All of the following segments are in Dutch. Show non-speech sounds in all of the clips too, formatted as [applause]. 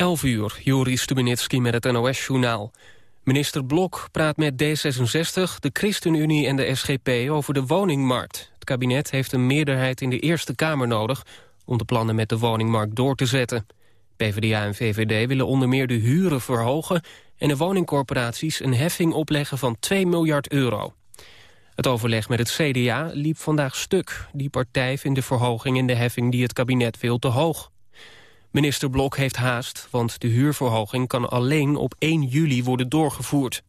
11 uur, Joris Stubenitski met het NOS-journaal. Minister Blok praat met D66, de ChristenUnie en de SGP over de woningmarkt. Het kabinet heeft een meerderheid in de Eerste Kamer nodig... om de plannen met de woningmarkt door te zetten. PvdA en VVD willen onder meer de huren verhogen... en de woningcorporaties een heffing opleggen van 2 miljard euro. Het overleg met het CDA liep vandaag stuk. Die partij vindt de verhoging in de heffing die het kabinet wil te hoog. Minister Blok heeft haast, want de huurverhoging kan alleen op 1 juli worden doorgevoerd.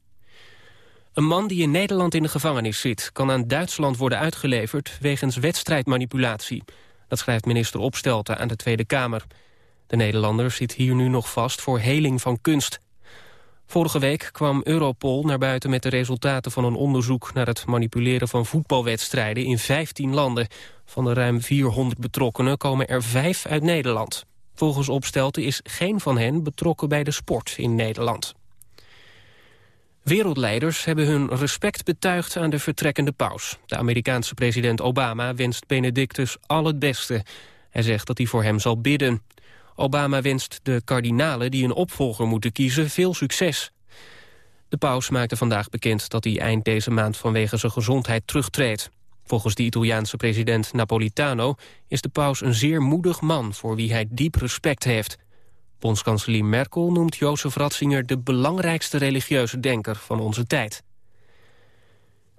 Een man die in Nederland in de gevangenis zit... kan aan Duitsland worden uitgeleverd wegens wedstrijdmanipulatie. Dat schrijft minister Opstelten aan de Tweede Kamer. De Nederlander zit hier nu nog vast voor heling van kunst. Vorige week kwam Europol naar buiten met de resultaten van een onderzoek... naar het manipuleren van voetbalwedstrijden in 15 landen. Van de ruim 400 betrokkenen komen er vijf uit Nederland. Volgens Opstelten is geen van hen betrokken bij de sport in Nederland. Wereldleiders hebben hun respect betuigd aan de vertrekkende paus. De Amerikaanse president Obama wenst Benedictus al het beste. Hij zegt dat hij voor hem zal bidden. Obama wenst de kardinalen die een opvolger moeten kiezen veel succes. De paus maakte vandaag bekend dat hij eind deze maand vanwege zijn gezondheid terugtreedt. Volgens de Italiaanse president Napolitano is de paus een zeer moedig man voor wie hij diep respect heeft. Bondskanselier Merkel noemt Jozef Ratzinger de belangrijkste religieuze denker van onze tijd.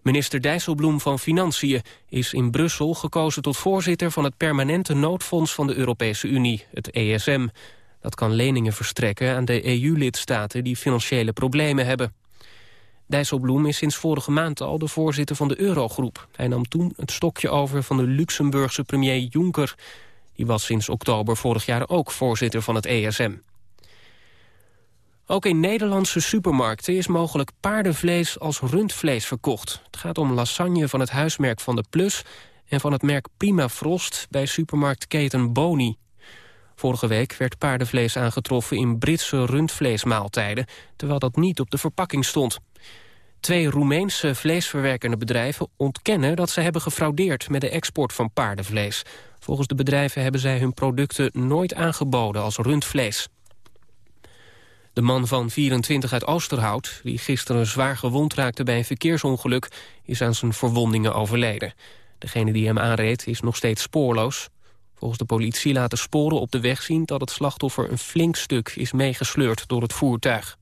Minister Dijsselbloem van Financiën is in Brussel gekozen tot voorzitter van het permanente noodfonds van de Europese Unie, het ESM. Dat kan leningen verstrekken aan de EU-lidstaten die financiële problemen hebben. Dijsselbloem is sinds vorige maand al de voorzitter van de Eurogroep. Hij nam toen het stokje over van de Luxemburgse premier Juncker. Die was sinds oktober vorig jaar ook voorzitter van het ESM. Ook in Nederlandse supermarkten is mogelijk paardenvlees als rundvlees verkocht. Het gaat om lasagne van het huismerk Van de Plus... en van het merk Prima Frost bij supermarktketen Boni. Vorige week werd paardenvlees aangetroffen in Britse rundvleesmaaltijden... terwijl dat niet op de verpakking stond. Twee Roemeense vleesverwerkende bedrijven ontkennen dat ze hebben gefraudeerd met de export van paardenvlees. Volgens de bedrijven hebben zij hun producten nooit aangeboden als rundvlees. De man van 24 uit Oosterhout, die gisteren zwaar gewond raakte bij een verkeersongeluk, is aan zijn verwondingen overleden. Degene die hem aanreed is nog steeds spoorloos. Volgens de politie laten sporen op de weg zien dat het slachtoffer een flink stuk is meegesleurd door het voertuig.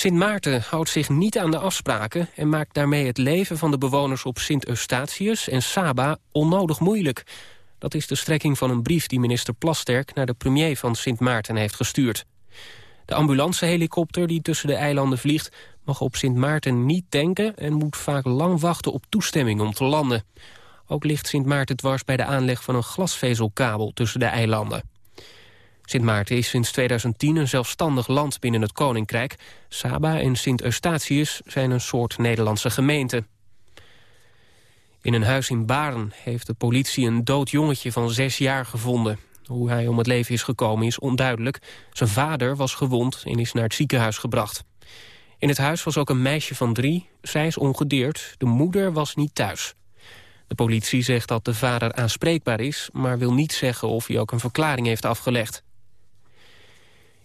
Sint Maarten houdt zich niet aan de afspraken... en maakt daarmee het leven van de bewoners op Sint Eustatius en Saba onnodig moeilijk. Dat is de strekking van een brief die minister Plasterk... naar de premier van Sint Maarten heeft gestuurd. De ambulancehelikopter die tussen de eilanden vliegt... mag op Sint Maarten niet tanken en moet vaak lang wachten op toestemming om te landen. Ook ligt Sint Maarten dwars bij de aanleg van een glasvezelkabel tussen de eilanden. Sint Maarten is sinds 2010 een zelfstandig land binnen het Koninkrijk. Saba en Sint Eustatius zijn een soort Nederlandse gemeente. In een huis in Baren heeft de politie een dood jongetje van zes jaar gevonden. Hoe hij om het leven is gekomen is onduidelijk. Zijn vader was gewond en is naar het ziekenhuis gebracht. In het huis was ook een meisje van drie. Zij is ongedeerd. De moeder was niet thuis. De politie zegt dat de vader aanspreekbaar is... maar wil niet zeggen of hij ook een verklaring heeft afgelegd.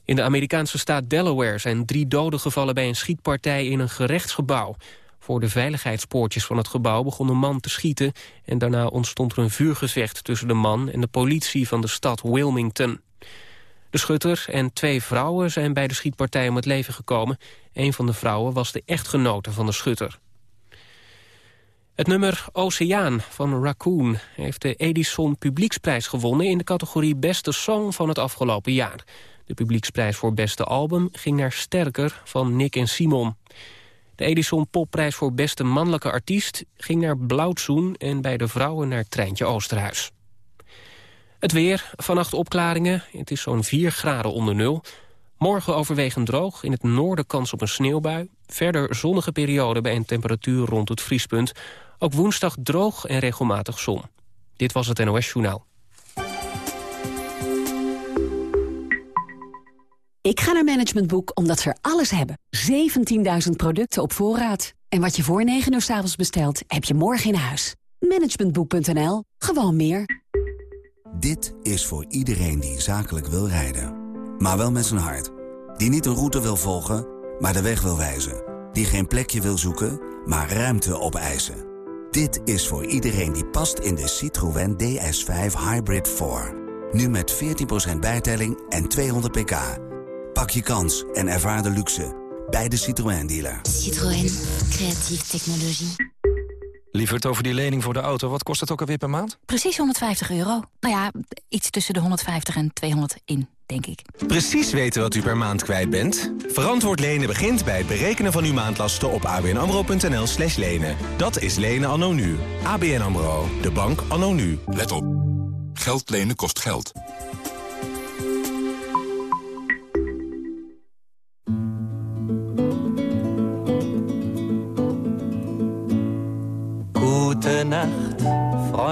In de Amerikaanse staat Delaware zijn drie doden gevallen bij een schietpartij in een gerechtsgebouw. Voor de veiligheidspoortjes van het gebouw begon een man te schieten... en daarna ontstond er een vuurgevecht tussen de man en de politie van de stad Wilmington. De schutter en twee vrouwen zijn bij de schietpartij om het leven gekomen. Een van de vrouwen was de echtgenote van de schutter. Het nummer Oceaan van Raccoon heeft de Edison Publieksprijs gewonnen... in de categorie Beste Song van het afgelopen jaar. De publieksprijs voor beste album ging naar Sterker van Nick en Simon. De Edison Popprijs voor beste mannelijke artiest ging naar Blauwtsoen... en bij de vrouwen naar Treintje Oosterhuis. Het weer, vannacht opklaringen. Het is zo'n 4 graden onder nul. Morgen overwegend droog, in het noorden kans op een sneeuwbui. Verder zonnige periode bij een temperatuur rond het vriespunt. Ook woensdag droog en regelmatig zon. Dit was het NOS Journaal. Ik ga naar Management Boek omdat ze er alles hebben. 17.000 producten op voorraad. En wat je voor 9 uur s avonds bestelt, heb je morgen in huis. Managementboek.nl. Gewoon meer. Dit is voor iedereen die zakelijk wil rijden. maar wel met zijn hart. Die niet een route wil volgen, maar de weg wil wijzen. Die geen plekje wil zoeken, maar ruimte opeisen. Dit is voor iedereen die past in de Citroën DS5 Hybrid 4. Nu met 14% bijtelling en 200 pk. Pak je kans en ervaar de luxe bij de Citroën dealer. Citroën, creatieve technologie. Lieverd over die lening voor de auto, wat kost het ook alweer per maand? Precies 150 euro. Nou ja, iets tussen de 150 en 200 in, denk ik. Precies weten wat u per maand kwijt bent? Verantwoord lenen begint bij het berekenen van uw maandlasten op abnamro.nl slash lenen. Dat is lenen anno nu. ABN AMRO, de bank anno nu. Let op. Geld lenen kost geld.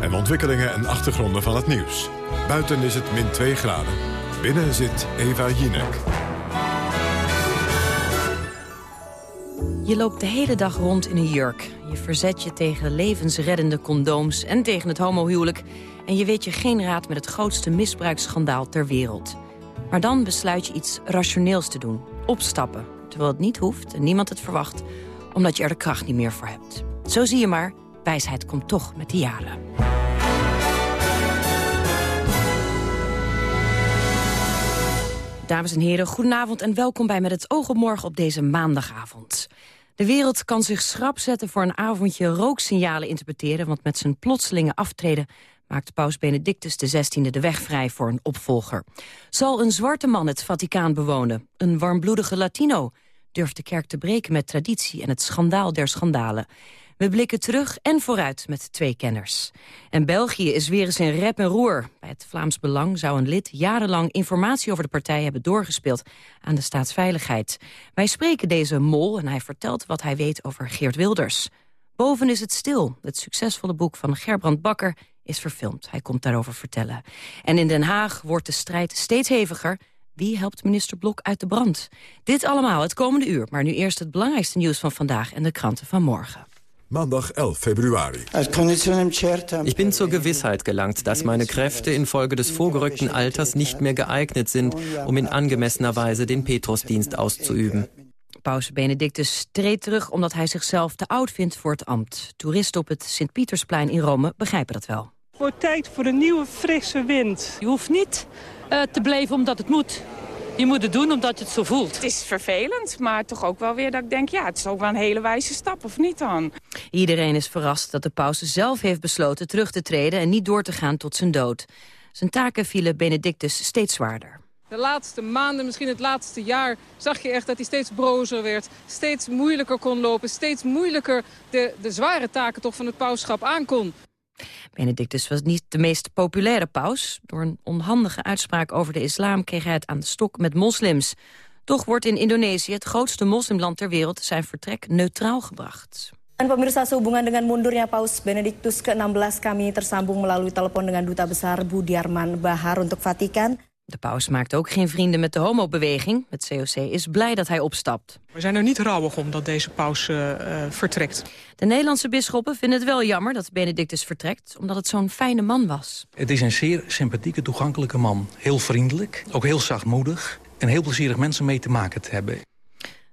En ontwikkelingen en achtergronden van het nieuws. Buiten is het min 2 graden. Binnen zit Eva Jinek. Je loopt de hele dag rond in een jurk. Je verzet je tegen levensreddende condooms en tegen het homohuwelijk. En je weet je geen raad met het grootste misbruiksschandaal ter wereld. Maar dan besluit je iets rationeels te doen. Opstappen. Terwijl het niet hoeft en niemand het verwacht. Omdat je er de kracht niet meer voor hebt. Zo zie je maar, wijsheid komt toch met de jaren. Dames en heren, goedenavond en welkom bij Met het oog op morgen op deze maandagavond. De wereld kan zich schrap zetten voor een avondje rooksignalen interpreteren... want met zijn plotselinge aftreden maakt paus Benedictus XVI de weg vrij voor een opvolger. Zal een zwarte man het Vaticaan bewonen? Een warmbloedige Latino? Durft de kerk te breken met traditie en het schandaal der schandalen? We blikken terug en vooruit met twee kenners. En België is weer eens in rep en roer. Bij het Vlaams Belang zou een lid jarenlang informatie over de partij hebben doorgespeeld aan de staatsveiligheid. Wij spreken deze mol en hij vertelt wat hij weet over Geert Wilders. Boven is het stil. Het succesvolle boek van Gerbrand Bakker is verfilmd. Hij komt daarover vertellen. En in Den Haag wordt de strijd steeds heviger. Wie helpt minister Blok uit de brand? Dit allemaal het komende uur. Maar nu eerst het belangrijkste nieuws van vandaag en de kranten van morgen. Maandag 11 februari. Ich bin zur Gewissheit gelangt, dass meine Kräfte infolge des vorgerückten Alters nicht mehr geeignet sind, um in angemessener Weise den Petrusdienst auszuüben. Paus Benedictus treedt terug omdat hij zichzelf te oud vindt voor het ambt. Toeristen op het Sint-Pietersplein in Rome begrijpen dat wel. Het wordt tijd voor een nieuwe frisse wind. Je hoeft niet uh, te blijven omdat het moet. Je moet het doen omdat je het zo voelt. Het is vervelend, maar toch ook wel weer dat ik denk... ja, het is ook wel een hele wijze stap, of niet dan? Iedereen is verrast dat de paus zelf heeft besloten terug te treden... en niet door te gaan tot zijn dood. Zijn taken vielen Benedictus steeds zwaarder. De laatste maanden, misschien het laatste jaar, zag je echt dat hij steeds brozer werd. Steeds moeilijker kon lopen, steeds moeilijker de, de zware taken toch van het pauschap aankon. Benedictus was niet de meest populaire paus. Door een onhandige uitspraak over de islam kreeg hij het aan de stok met moslims. Toch wordt in Indonesië, het grootste moslimland ter wereld, zijn vertrek neutraal gebracht. En pemirsa sehubungan dengan mundurnya Paus Benedictus ke-16 kami tersambung melalui telepon dengan Duta Besar Budiarman Bahar untuk Vatikan. De paus maakt ook geen vrienden met de homobeweging. Het COC is blij dat hij opstapt. We zijn er niet rouwig om dat deze paus uh, uh, vertrekt. De Nederlandse bisschoppen vinden het wel jammer dat Benedictus vertrekt... omdat het zo'n fijne man was. Het is een zeer sympathieke, toegankelijke man. Heel vriendelijk, ook heel zachtmoedig... en heel plezierig mensen mee te maken te hebben.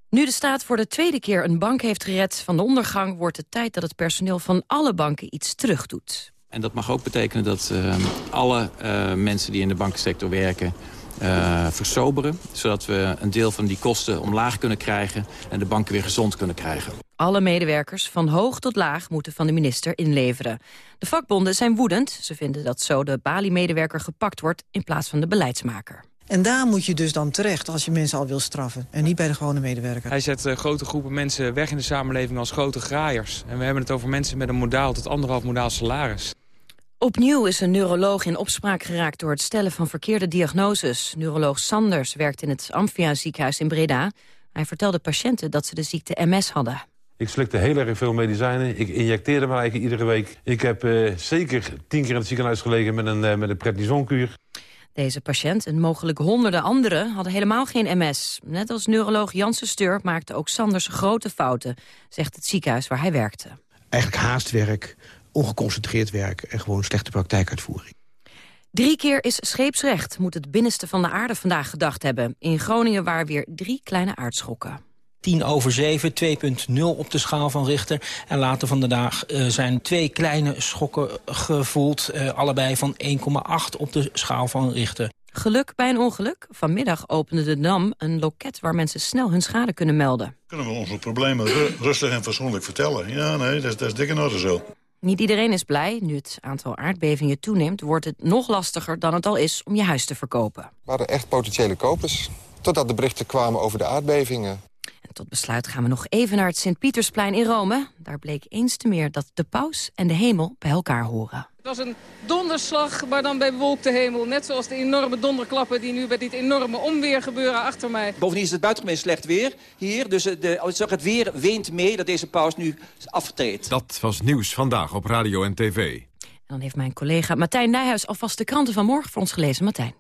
Nu de staat voor de tweede keer een bank heeft gered van de ondergang... wordt het tijd dat het personeel van alle banken iets terugdoet. En dat mag ook betekenen dat uh, alle uh, mensen die in de bankensector werken... Uh, versoberen, zodat we een deel van die kosten omlaag kunnen krijgen... en de banken weer gezond kunnen krijgen. Alle medewerkers, van hoog tot laag, moeten van de minister inleveren. De vakbonden zijn woedend. Ze vinden dat zo de Bali-medewerker gepakt wordt... in plaats van de beleidsmaker. En daar moet je dus dan terecht als je mensen al wil straffen. En niet bij de gewone medewerker. Hij zet uh, grote groepen mensen weg in de samenleving als grote graaiers. En we hebben het over mensen met een modaal tot anderhalf modaal salaris. Opnieuw is een neuroloog in opspraak geraakt door het stellen van verkeerde diagnoses. Neuroloog Sanders werkt in het Amphia ziekenhuis in Breda. Hij vertelde patiënten dat ze de ziekte MS hadden. Ik slikte heel erg veel medicijnen. Ik injecteerde me eigenlijk iedere week. Ik heb uh, zeker tien keer in het ziekenhuis gelegen met een, uh, met een prednisonkuur. Deze patiënt en mogelijk honderden anderen hadden helemaal geen MS. Net als neuroloog Janssen Steur maakte ook Sanders grote fouten, zegt het ziekenhuis waar hij werkte. Eigenlijk haastwerk, ongeconcentreerd werk en gewoon slechte praktijkuitvoering. Drie keer is scheepsrecht, moet het binnenste van de aarde vandaag gedacht hebben. In Groningen waren weer drie kleine aardschokken. 10 over 7, 2.0 op de schaal van Richter. En later vandaag uh, zijn twee kleine schokken gevoeld. Uh, allebei van 1,8 op de schaal van Richter. Geluk bij een ongeluk. Vanmiddag opende de NAM een loket waar mensen snel hun schade kunnen melden. Kunnen we onze problemen rustig en fatsoenlijk vertellen? Ja, nee, dat is, dat is dik in orde zo. Niet iedereen is blij. Nu het aantal aardbevingen toeneemt, wordt het nog lastiger dan het al is om je huis te verkopen. We waren echt potentiële kopers, totdat de berichten kwamen over de aardbevingen. En tot besluit gaan we nog even naar het Sint-Pietersplein in Rome. Daar bleek eens te meer dat de paus en de hemel bij elkaar horen. Het was een donderslag, maar dan bij bewolkte hemel. Net zoals de enorme donderklappen die nu bij dit enorme onweer gebeuren achter mij. Bovendien is het buitengemeen slecht weer hier. Dus de, het weer weent mee dat deze paus nu aftreedt. Dat was nieuws vandaag op radio en tv. En dan heeft mijn collega Martijn Nijhuis alvast de kranten van morgen voor ons gelezen. Martijn.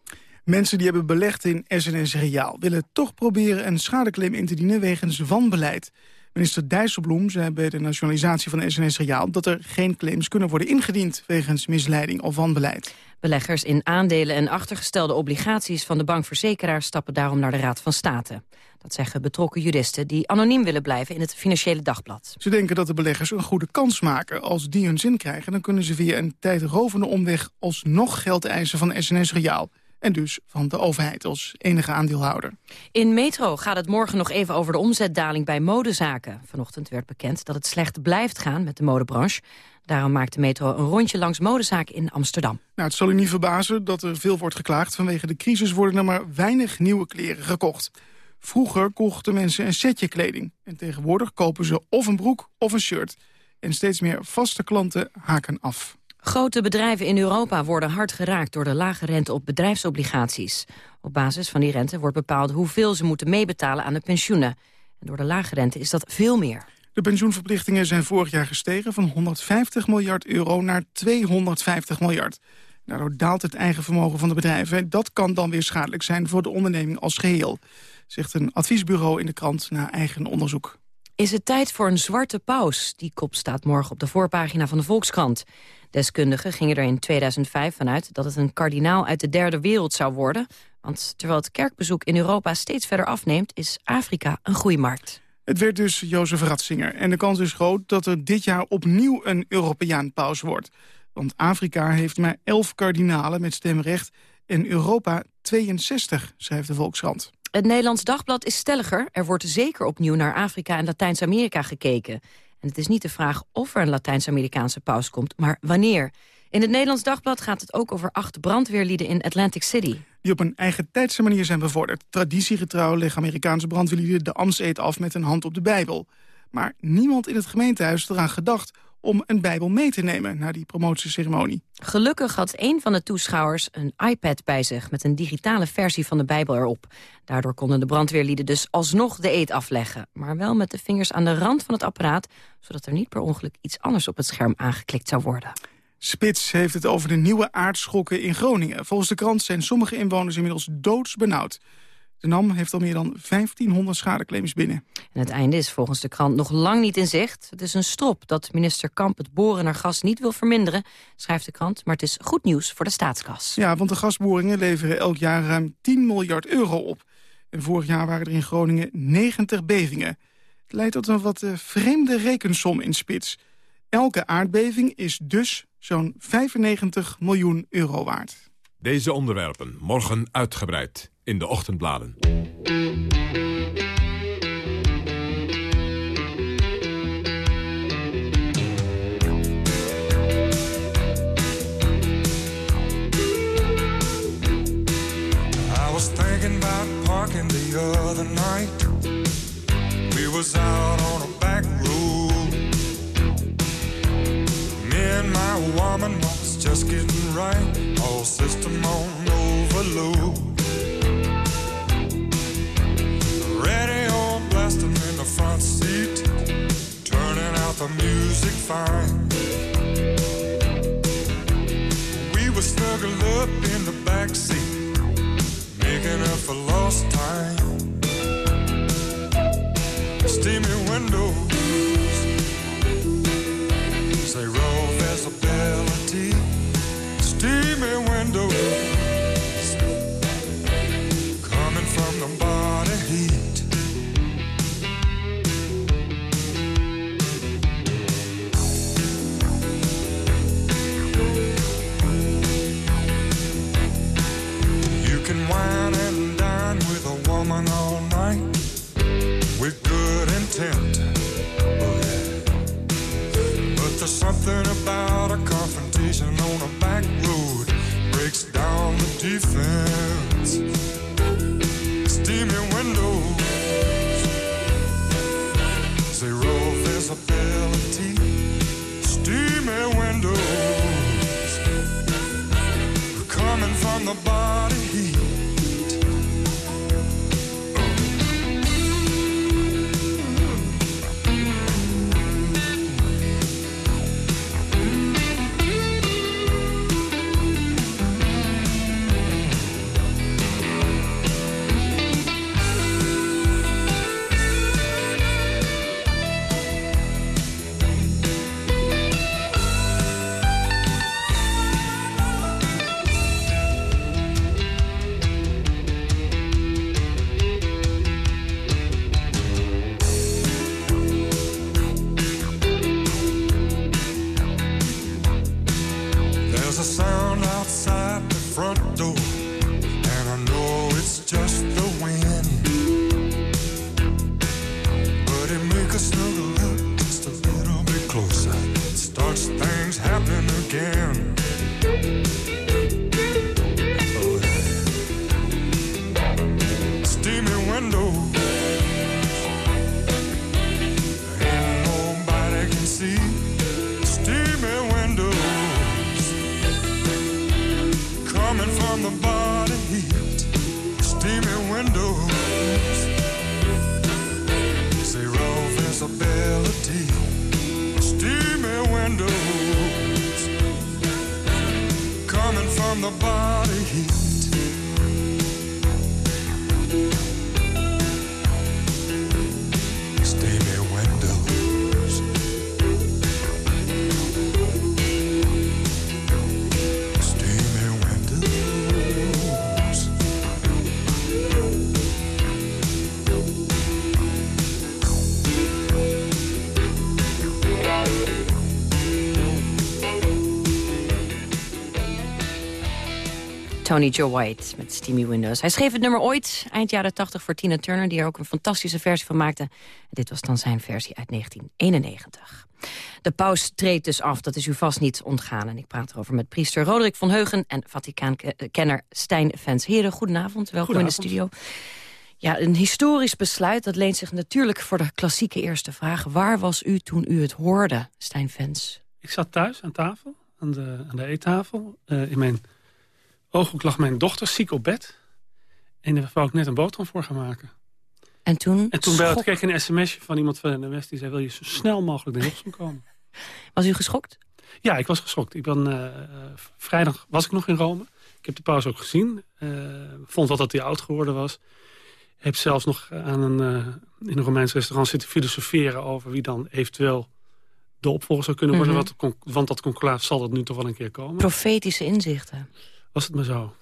Mensen die hebben belegd in SNS Reaal... willen toch proberen een schadeclaim in te dienen wegens wanbeleid. Minister Dijsselbloem zei bij de nationalisatie van SNS Reaal... dat er geen claims kunnen worden ingediend wegens misleiding of wanbeleid. Beleggers in aandelen en achtergestelde obligaties van de bankverzekeraar... stappen daarom naar de Raad van State. Dat zeggen betrokken juristen die anoniem willen blijven in het Financiële Dagblad. Ze denken dat de beleggers een goede kans maken. Als die hun zin krijgen, dan kunnen ze via een tijdrovende omweg... alsnog geld eisen van SNS Reaal en dus van de overheid als enige aandeelhouder. In Metro gaat het morgen nog even over de omzetdaling bij modezaken. Vanochtend werd bekend dat het slecht blijft gaan met de modebranche. Daarom maakt de Metro een rondje langs modezaken in Amsterdam. Nou, het zal u niet verbazen dat er veel wordt geklaagd. Vanwege de crisis worden er maar weinig nieuwe kleren gekocht. Vroeger kochten mensen een setje kleding. En tegenwoordig kopen ze of een broek of een shirt. En steeds meer vaste klanten haken af. Grote bedrijven in Europa worden hard geraakt door de lage rente op bedrijfsobligaties. Op basis van die rente wordt bepaald hoeveel ze moeten meebetalen aan de pensioenen. En door de lage rente is dat veel meer. De pensioenverplichtingen zijn vorig jaar gestegen van 150 miljard euro naar 250 miljard. Daardoor daalt het eigen vermogen van de bedrijven. Dat kan dan weer schadelijk zijn voor de onderneming als geheel, zegt een adviesbureau in de krant na eigen onderzoek. Is het tijd voor een zwarte paus? Die kop staat morgen op de voorpagina van de Volkskrant. Deskundigen gingen er in 2005 vanuit dat het een kardinaal uit de derde wereld zou worden. Want terwijl het kerkbezoek in Europa steeds verder afneemt... is Afrika een groeimarkt. Het werd dus Jozef Ratzinger. En de kans is groot dat er dit jaar opnieuw een Europeaan paus wordt. Want Afrika heeft maar 11 kardinalen met stemrecht... en Europa 62, schrijft de Volkskrant. Het Nederlands Dagblad is stelliger. Er wordt zeker opnieuw naar Afrika en Latijns-Amerika gekeken. En het is niet de vraag of er een Latijns-Amerikaanse paus komt, maar wanneer. In het Nederlands Dagblad gaat het ook over acht brandweerlieden in Atlantic City. Die op een eigen tijdse manier zijn bevorderd. Traditiegetrouw leggen Amerikaanse brandweerlieden de ambtseed af met een hand op de Bijbel. Maar niemand in het gemeentehuis eraan gedacht om een Bijbel mee te nemen naar die promotieceremonie. Gelukkig had een van de toeschouwers een iPad bij zich... met een digitale versie van de Bijbel erop. Daardoor konden de brandweerlieden dus alsnog de eed afleggen. Maar wel met de vingers aan de rand van het apparaat... zodat er niet per ongeluk iets anders op het scherm aangeklikt zou worden. Spits heeft het over de nieuwe aardschokken in Groningen. Volgens de krant zijn sommige inwoners inmiddels doodsbenauwd. De NAM heeft al meer dan 1500 schadeclaims binnen. En het einde is volgens de krant nog lang niet in zicht. Het is een strop dat minister Kamp het boren naar gas niet wil verminderen, schrijft de krant. Maar het is goed nieuws voor de staatskas. Ja, want de gasboringen leveren elk jaar ruim 10 miljard euro op. En vorig jaar waren er in Groningen 90 bevingen. Het leidt tot een wat uh, vreemde rekensom in spits. Elke aardbeving is dus zo'n 95 miljoen euro waard. Deze onderwerpen morgen uitgebreid in de ochtendbladen. Parking the other night. We was out on a back road. Me and my woman was just getting right. All system on overload. The music fine. We were snuggled up in the back seat, making up for lost time. Steamy windows, say roll visibility. Steamy windows. Sound outside the front door, Tony Joe White met Steamy Windows. Hij schreef het nummer ooit, eind jaren 80, voor Tina Turner... die er ook een fantastische versie van maakte. Dit was dan zijn versie uit 1991. De paus treedt dus af, dat is u vast niet ontgaan. En ik praat erover met priester Roderick van Heugen... en Vaticaankenner Stijn Vens. Heren, goedenavond, welkom in de studio. Ja, een historisch besluit, dat leent zich natuurlijk voor de klassieke eerste vraag. Waar was u toen u het hoorde, Stijn Vens? Ik zat thuis aan tafel, aan de, aan de eettafel. Eh, in mijn ooghoek lag mijn dochter ziek op bed. En daar wou ik net een boterham voor gaan maken. En toen? En toen belde ik een sms'je van iemand van de West. Die zei, wil je zo snel mogelijk naar Hilversum komen? [laughs] Was u geschokt? Ja, ik was geschokt. Ik ben, eh, vrijdag was ik nog in Rome. Ik heb de pauze ook gezien. Uh, vond wel dat hij oud geworden was. Heb zelfs nog aan een, uh, in een Romeins restaurant zitten filosoferen... over wie dan eventueel de opvolger zou kunnen worden. Mm -hmm. wat, want dat conclaaf zal dat nu toch wel een keer komen. Profetische inzichten. Was het maar zo.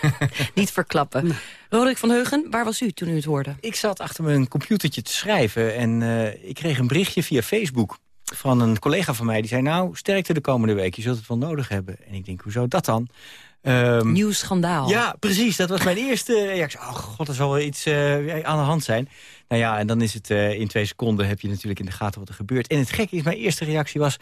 [laughs] Niet verklappen. Nee. Roderick van Heugen, waar was u toen u het hoorde? Ik zat achter mijn computertje te schrijven en uh, ik kreeg een berichtje via Facebook van een collega van mij. Die zei, nou, sterkte de komende week, je zult het wel nodig hebben. En ik denk, hoezo dat dan? Um, Nieuw schandaal. Ja, precies. Dat was mijn eerste reactie. Oh god, er zal wel iets uh, aan de hand zijn. Nou ja, en dan is het uh, in twee seconden heb je natuurlijk in de gaten wat er gebeurt. En het gekke is, mijn eerste reactie was,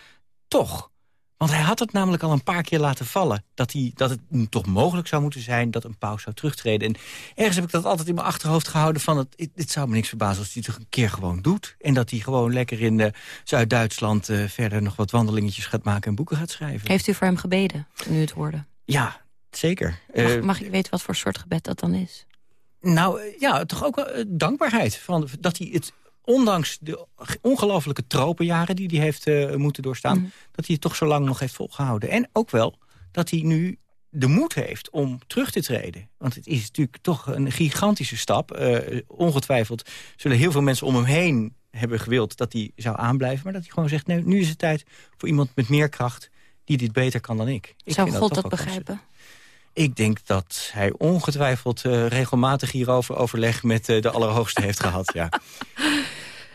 toch... Want hij had het namelijk al een paar keer laten vallen. Dat, hij, dat het toch mogelijk zou moeten zijn dat een paus zou terugtreden. En ergens heb ik dat altijd in mijn achterhoofd gehouden van... Het, dit zou me niks verbazen als hij het toch een keer gewoon doet. En dat hij gewoon lekker in uh, Zuid-Duitsland uh, verder nog wat wandelingetjes gaat maken en boeken gaat schrijven. Heeft u voor hem gebeden toen u het hoorde? Ja, zeker. Mag, mag ik weten wat voor soort gebed dat dan is? Nou ja, toch ook wel dankbaarheid. Van, dat hij het ondanks de ongelofelijke tropenjaren die hij heeft uh, moeten doorstaan... Mhm. dat hij het toch zo lang nog heeft volgehouden. En ook wel dat hij nu de moed heeft om terug te treden. Want het is natuurlijk toch een gigantische stap. Uh, ongetwijfeld zullen heel veel mensen om hem heen hebben gewild... dat hij zou aanblijven, maar dat hij gewoon zegt... nee, nu is het tijd voor iemand met meer kracht die dit beter kan dan ik. ik Zou vind God dat ook begrijpen? Ik denk dat hij ongetwijfeld uh, regelmatig hierover overleg met uh, de Allerhoogste heeft gehad, ja. [laughs]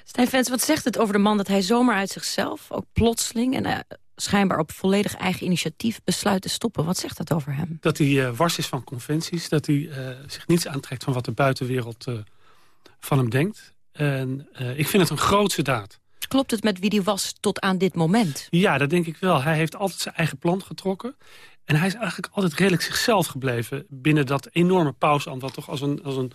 Stijn Vens, wat zegt het over de man dat hij zomaar uit zichzelf... ook plotseling en uh, schijnbaar op volledig eigen initiatief besluit te stoppen? Wat zegt dat over hem? Dat hij wars is van conventies. Dat hij zich niets aantrekt van wat de buitenwereld van hem denkt. En ik vind het een grootse daad. Klopt het met wie hij was tot aan dit moment? Ja, dat denk ik wel. Hij heeft altijd zijn eigen plan getrokken. En hij is eigenlijk altijd redelijk zichzelf gebleven... binnen dat enorme pauzeambt... wat toch als een, als een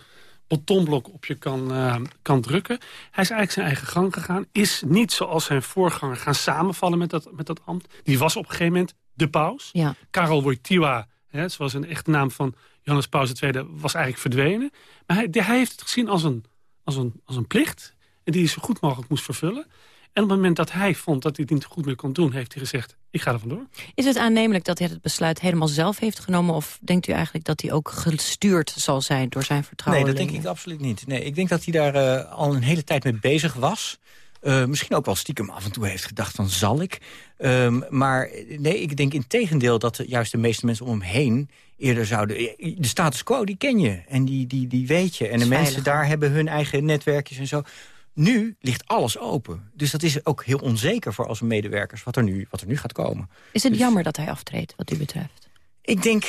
betonblok op je kan, uh, kan drukken. Hij is eigenlijk zijn eigen gang gegaan. Is niet zoals zijn voorganger gaan samenvallen met dat, met dat ambt. Die was op een gegeven moment de paus. Ja. Karel Wojtyła, hè, zoals een echte naam van Johannes Paus II... was eigenlijk verdwenen. Maar hij, hij heeft het gezien als een, als, een, als een plicht... en die hij zo goed mogelijk moest vervullen. En op het moment dat hij vond dat hij het niet goed meer kon doen... heeft hij gezegd, ik ga er vandoor. Is het aannemelijk dat hij het besluit helemaal zelf heeft genomen... of denkt u eigenlijk dat hij ook gestuurd zal zijn door zijn vertrouwen? Nee, dat denk ik absoluut niet. Nee, ik denk dat hij daar uh, al een hele tijd mee bezig was... Uh, misschien ook wel stiekem af en toe heeft gedacht van zal ik. Um, maar nee, ik denk in tegendeel dat juist de meeste mensen om hem heen eerder zouden... De status quo, die ken je en die, die, die weet je. En de mensen daar hebben hun eigen netwerkjes en zo. Nu ligt alles open. Dus dat is ook heel onzeker voor onze medewerkers wat er nu, wat er nu gaat komen. Is het dus, jammer dat hij aftreedt, wat u betreft? Ik denk,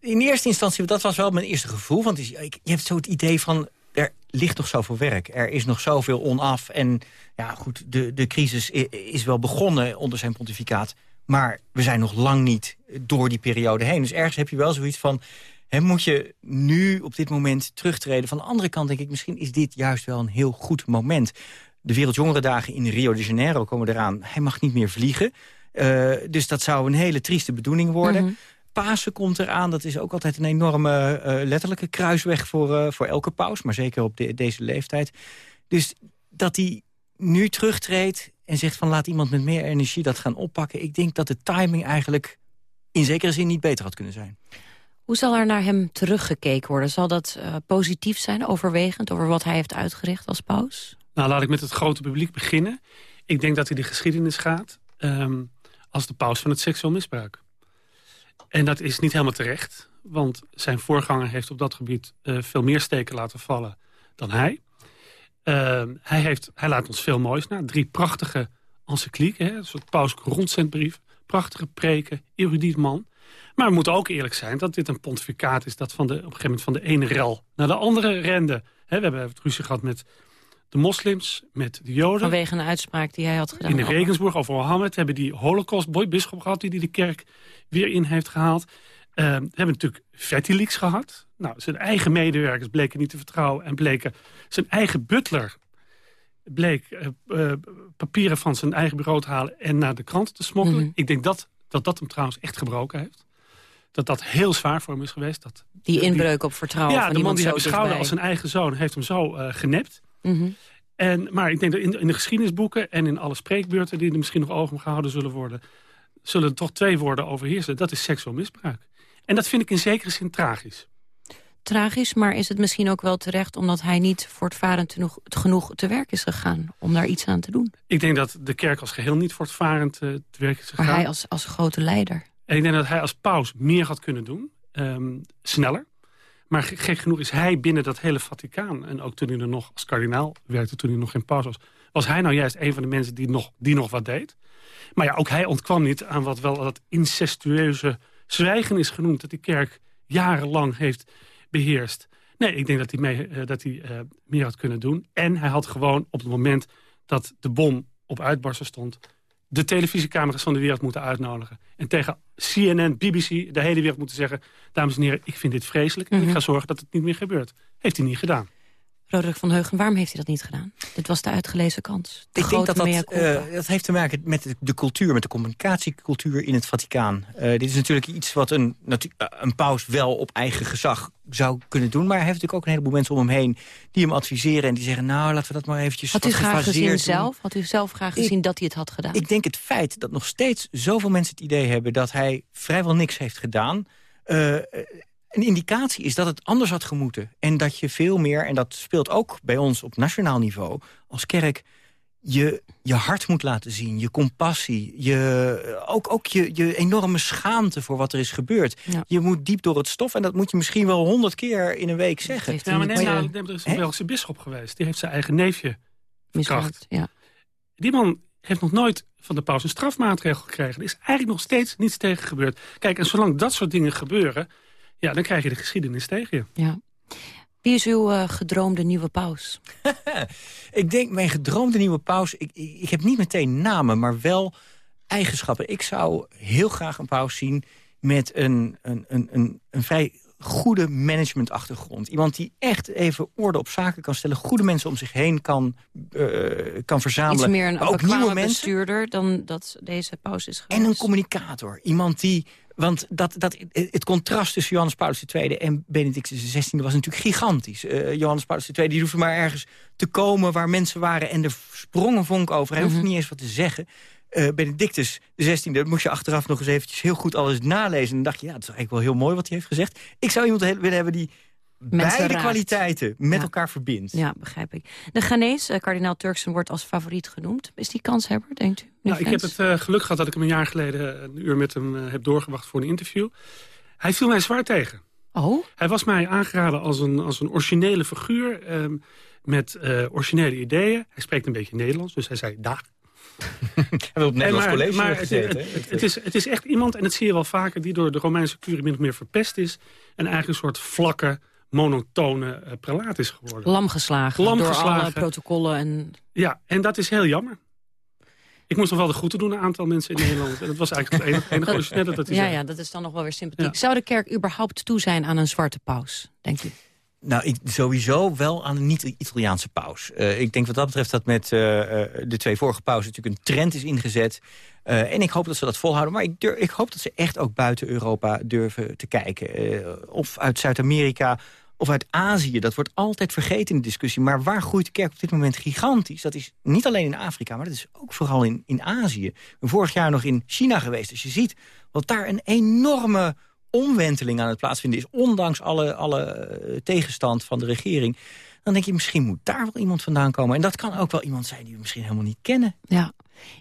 in eerste instantie, dat was wel mijn eerste gevoel. Want je hebt zo het idee van, er ligt nog zoveel werk. Er is nog zoveel onaf. En ja, goed, de, de crisis is wel begonnen onder zijn pontificaat. Maar we zijn nog lang niet door die periode heen. Dus ergens heb je wel zoiets van... He, moet je nu op dit moment terugtreden? Van de andere kant denk ik, misschien is dit juist wel een heel goed moment. De Wereldjongerendagen in Rio de Janeiro komen eraan. Hij mag niet meer vliegen. Uh, dus dat zou een hele trieste bedoeling worden. Mm -hmm. Pasen komt eraan. Dat is ook altijd een enorme uh, letterlijke kruisweg voor, uh, voor elke paus. Maar zeker op de, deze leeftijd. Dus dat hij nu terugtreedt en zegt van laat iemand met meer energie dat gaan oppakken. Ik denk dat de timing eigenlijk in zekere zin niet beter had kunnen zijn. Hoe zal er naar hem teruggekeken worden? Zal dat uh, positief zijn, overwegend, over wat hij heeft uitgericht als paus? Nou, laat ik met het grote publiek beginnen. Ik denk dat hij de geschiedenis gaat um, als de paus van het seksueel misbruik. En dat is niet helemaal terecht, want zijn voorganger heeft op dat gebied uh, veel meer steken laten vallen dan hij. Uh, hij, heeft, hij laat ons veel moois na. Drie prachtige encyclieken, een soort pauselijke rondzendbrief. Prachtige preken, erudiet man. Maar we moeten ook eerlijk zijn dat dit een pontificaat is... dat van de, op een gegeven moment van de ene rel naar de andere rende. He, we hebben het ruzie gehad met de moslims, met de joden. Vanwege een uitspraak die hij had gedaan. In de Regensburg over Mohammed. Hebben die holocaust-bisschop gehad die de kerk weer in heeft gehaald. Uh, we hebben natuurlijk Vetilix gehad. Nou, zijn eigen medewerkers bleken niet te vertrouwen... en bleken zijn eigen butler bleek uh, uh, papieren van zijn eigen bureau te halen... en naar de krant te smokkelen. Mm -hmm. Ik denk dat, dat dat hem trouwens echt gebroken heeft. Dat dat heel zwaar voor hem is geweest. Dat, die inbreuk op vertrouwen ja, van de man die hij beschouwde als zijn eigen zoon... heeft hem zo uh, genept. Mm -hmm. en, maar ik denk dat in, in, de geschiedenisboeken... en in alle spreekbeurten die er misschien nog ogen gehouden zullen worden... zullen er toch twee woorden overheersen. Dat is seksueel misbruik. En dat vind ik in zekere zin tragisch tragisch, maar is het misschien ook wel terecht... omdat hij niet voortvarend genoeg, genoeg te werk is gegaan om daar iets aan te doen? Ik denk dat de kerk als geheel niet voortvarend uh, te werk is gegaan. Maar hij als, als grote leider? En ik denk dat hij als paus meer had kunnen doen, um, sneller. Maar gek genoeg is hij binnen dat hele Vaticaan... en ook toen hij er nog als kardinaal werkte, toen hij nog geen paus was... was hij nou juist een van de mensen die nog, die nog wat deed. Maar ja, ook hij ontkwam niet aan wat wel dat incestueuze zwijgen is genoemd... dat die kerk jarenlang heeft beheerst. Nee, ik denk dat hij, mee, uh, dat hij uh, meer had kunnen doen. En hij had gewoon op het moment dat de bom op uitbarsten stond... de televisiecamera's van de wereld moeten uitnodigen. En tegen CNN, BBC, de hele wereld moeten zeggen... dames en heren, ik vind dit vreselijk. En Mhm. ik ga zorgen dat het niet meer gebeurt. Heeft hij niet gedaan. Roderick van Heugen, waarom heeft hij dat niet gedaan? Dit was de uitgelezen kans. De ik denk dat dat, eh, dat heeft te maken met de, cultuur, met de communicatiecultuur in het Vaticaan. Eh, dit is natuurlijk iets wat een, eh, een paus wel op eigen gezag zou kunnen doen. Maar hij heeft natuurlijk ook een heleboel mensen om hem heen die hem adviseren. En die zeggen, nou laten we dat maar eventjes Had u graag gezien doen. zelf? Had u zelf graag gezien dat hij het had gedaan? Ik denk het feit dat nog steeds zoveel mensen het idee hebben... dat hij vrijwel niks heeft gedaan... een indicatie is dat het anders had gemoeten. En dat je veel meer, en dat speelt ook bij ons op nationaal niveau... als kerk je, je hart moet laten zien, je compassie... Je, ook, ook je, je enorme schaamte voor wat er is gebeurd. Je moet diep door het stof en dat moet je misschien wel honderd keer in een week zeggen. Ja, maar neem je- nou, neem, er is een? Belgische bisschop geweest. Die heeft zijn eigen neefje verkracht. ja. Die man heeft nog nooit van de paus een strafmaatregel gekregen. Er is eigenlijk nog steeds niets tegen gebeurd. Kijk, en zolang dat soort dingen gebeuren... ja, dan krijg je de geschiedenis tegen je. Ja. Wie is uw eh, gedroomde nieuwe paus? [laughs] Ik denk, mijn gedroomde nieuwe paus... Ik, ik, ik heb niet meteen namen, maar wel eigenschappen. Ik zou heel graag een paus zien met een, een, een, een, een vrij goede managementachtergrond. Iemand die echt even orde op zaken kan stellen. Goede mensen om zich heen kan, eh, kan verzamelen. Iets meer een ook nieuwe mensen. bestuurder dan dat deze paus is geweest. En een communicator. Iemand die... Want dat, dat, het contrast tussen Johannes Paulus II en Benedictus XVI was natuurlijk gigantisch. Eh, Johannes Paulus II die hoefde maar ergens te komen waar mensen waren... en er sprong een vonk over. Hij hoefde Mhm. niet eens wat te zeggen. Eh, Benedictus XVI, dat moest je achteraf nog eens eventjes heel goed alles nalezen. En dan dacht je, ja, dat is eigenlijk wel heel mooi wat hij heeft gezegd. Ik zou iemand willen hebben die beide raakt. kwaliteiten met Ja. elkaar verbindt. Ja, begrijp ik. De Ghanese, eh, kardinaal Turksen, wordt als favoriet genoemd. Is die kanshebber, denkt u? Nou, ik heb het eh, geluk gehad dat ik hem een jaar geleden een uur met hem eh, heb doorgebracht voor een interview. Hij viel mij zwaar tegen. Oh? Hij was mij aangeraden als een, als een originele figuur ehm, met eh, originele ideeën. Hij spreekt een beetje Nederlands, dus hij zei dag. [laughs] Hij wil op Nederlands maar, college maar gezeten. het, het is, het is echt iemand, en dat zie je wel vaker... die door de Romeinse curie min of meer verpest is... en eigenlijk een soort vlakke, monotone eh, prelaat is geworden. Lam geslagen, Lam door alle geslagen. protocollen. En... Ja, en dat is heel jammer. Ik moest nog wel de groeten doen aan een aantal mensen in Nederland. En dat was eigenlijk het enige, enige dat hij [laughs] ja, ja, dat is dan nog wel weer sympathiek. Ja. Zou de kerk überhaupt toe zijn aan een zwarte paus, denkt u? Nou, ik, sowieso wel aan een niet-Italiaanse paus. Eh, ik denk wat dat betreft dat met eh, eh, de twee vorige pauzen natuurlijk een trend is ingezet. Eh, en ik hoop dat ze dat volhouden. Maar ik, durf, ik hoop dat ze echt ook buiten Europa durven te kijken. Eh, of uit Zuid-Amerika of uit Azië. Dat wordt altijd vergeten in de discussie. Maar waar groeit de kerk op dit moment gigantisch? Dat is niet alleen in Afrika, maar dat is ook vooral in, in Azië. Ik ben vorig jaar nog in China geweest. Als je ziet wat daar een enorme omwenteling aan het plaatsvinden is... ondanks alle, alle eh, tegenstand van de regering... dan denk je, misschien moet daar wel iemand vandaan komen. En dat kan ook wel iemand zijn die we misschien helemaal niet kennen. Ja.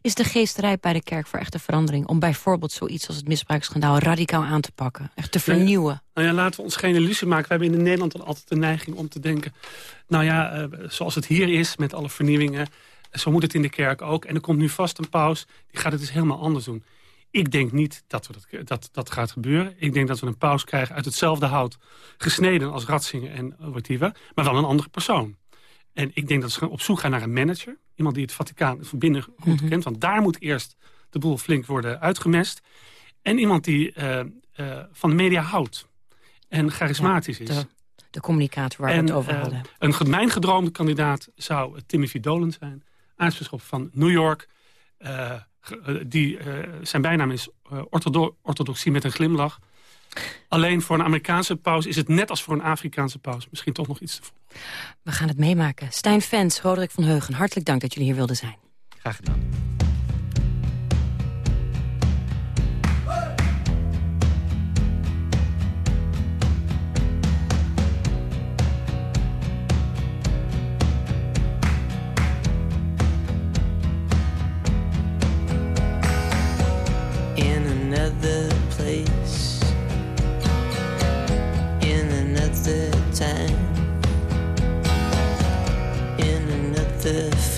Is de geest rijp bij de kerk voor echte verandering... om bijvoorbeeld zoiets als het misbruiksschandaal radicaal aan te pakken? Echt te vernieuwen? Nou ja, laten we ons geen illusie maken. We hebben in Nederland dan altijd de neiging om te denken... nou ja, eh, zoals het hier is met alle vernieuwingen... zo moet het in de kerk ook. En er komt nu vast een paus, die gaat het dus helemaal anders doen. Ik denk niet dat we dat, dat dat gaat gebeuren. Ik denk dat we een paus krijgen uit hetzelfde hout... gesneden als Ratzinger en Wojtyła, maar wel een andere persoon. En ik denk dat ze op zoek gaan naar een manager. Iemand die het Vaticaan van binnen goed Mhm. kent. Want daar moet eerst de boel flink worden uitgemest. En iemand die eh, eh, van de media houdt. En charismatisch is. De, de communicator waar we het over eh, hadden. een mijn gedroomde kandidaat zou Timothy Dolan zijn. Aartsbisschop van New York. Eh, die, eh, zijn bijnaam is eh, orthodo- orthodoxie met een glimlach. Alleen voor een Amerikaanse paus is het net als voor een Afrikaanse paus. Misschien toch nog iets te vroeg. We gaan het meemaken. Stijn Fens, Roderick van Heugen, hartelijk dank dat jullie hier wilden zijn. Graag gedaan.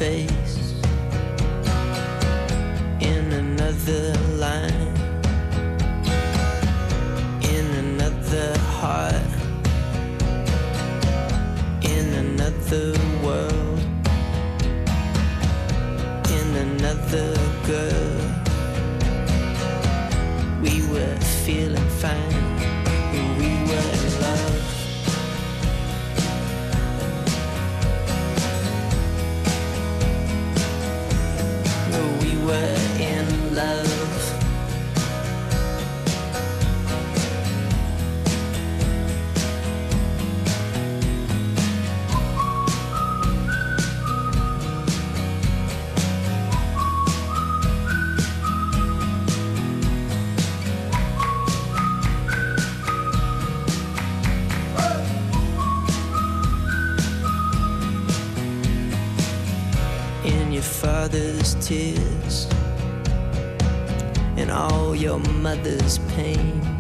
Face, tears and all your mother's pain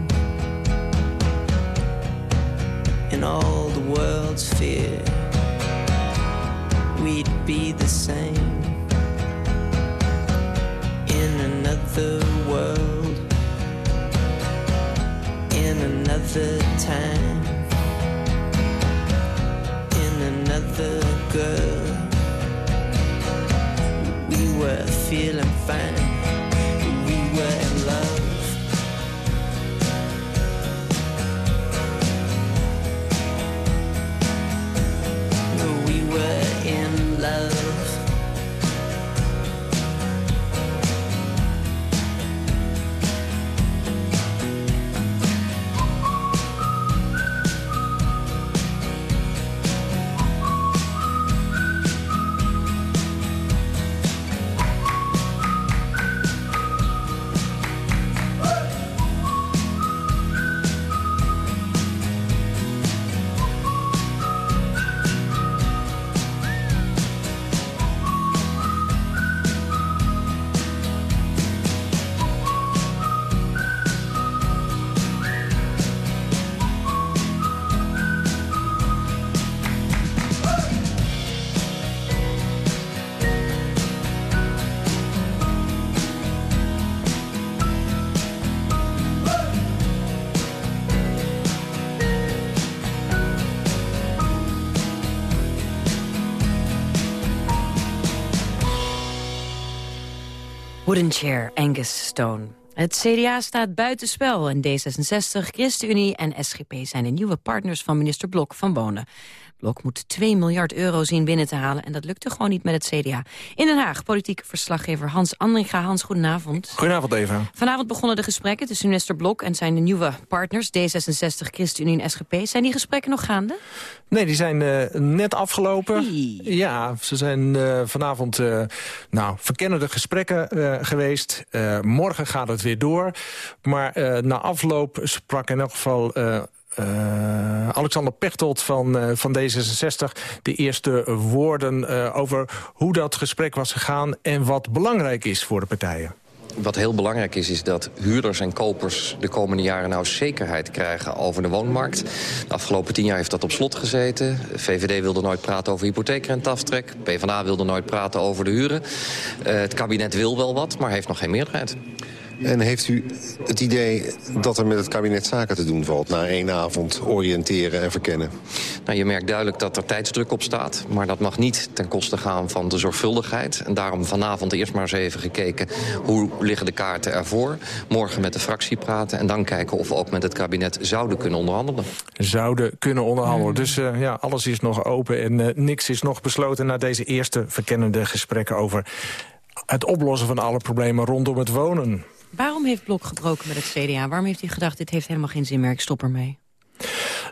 Wooden Chair, Angus Stone. Het CDA staat buitenspel en D66, ChristenUnie en SGP zijn de nieuwe partners van minister Blok van Wonen. Blok moet 2 miljard euro zien binnen te halen en dat lukte gewoon niet met het CDA. In Den Haag, politieke verslaggever Hans Andringa. Hans, goedenavond. Goedenavond, Eva. Vanavond begonnen de gesprekken tussen minister Blok en zijn nieuwe partners, D66, ChristenUnie en SGP. Zijn die gesprekken nog gaande? Nee, die zijn uh, net afgelopen. Ja, ze zijn uh, vanavond uh, nou, verkennende gesprekken geweest. morgen gaat het weer door. Maar na afloop sprak in elk geval... Uh, Alexander Pechtold van, uh, van D66 de eerste woorden uh, over hoe dat gesprek was gegaan... en wat belangrijk is voor de partijen. Wat heel belangrijk is, is dat huurders en kopers de komende jaren nou zekerheid krijgen over de woonmarkt. De afgelopen tien jaar heeft dat op slot gezeten. VVD wilde nooit praten over hypotheekrenteaftrek. PvdA wilde nooit praten over de huren. Het kabinet wil wel wat, maar heeft nog geen meerderheid. En heeft u het idee dat er met het kabinet zaken te doen valt... na één avond oriënteren en verkennen? Nou, je merkt duidelijk dat er tijdsdruk op staat. Maar dat mag niet ten koste gaan van de zorgvuldigheid. En daarom vanavond eerst maar eens even gekeken... hoe liggen de kaarten ervoor. Morgen met de fractie praten. En dan kijken of we ook met het kabinet zouden kunnen onderhandelen. Zouden kunnen onderhandelen. Dus uh, ja, alles is nog open en uh, niks is nog besloten... na deze eerste verkennende gesprekken over het oplossen van alle problemen rondom het wonen. Waarom heeft Blok gebroken met het CDA? Waarom heeft hij gedacht, dit heeft helemaal geen zin meer, ik stop ermee?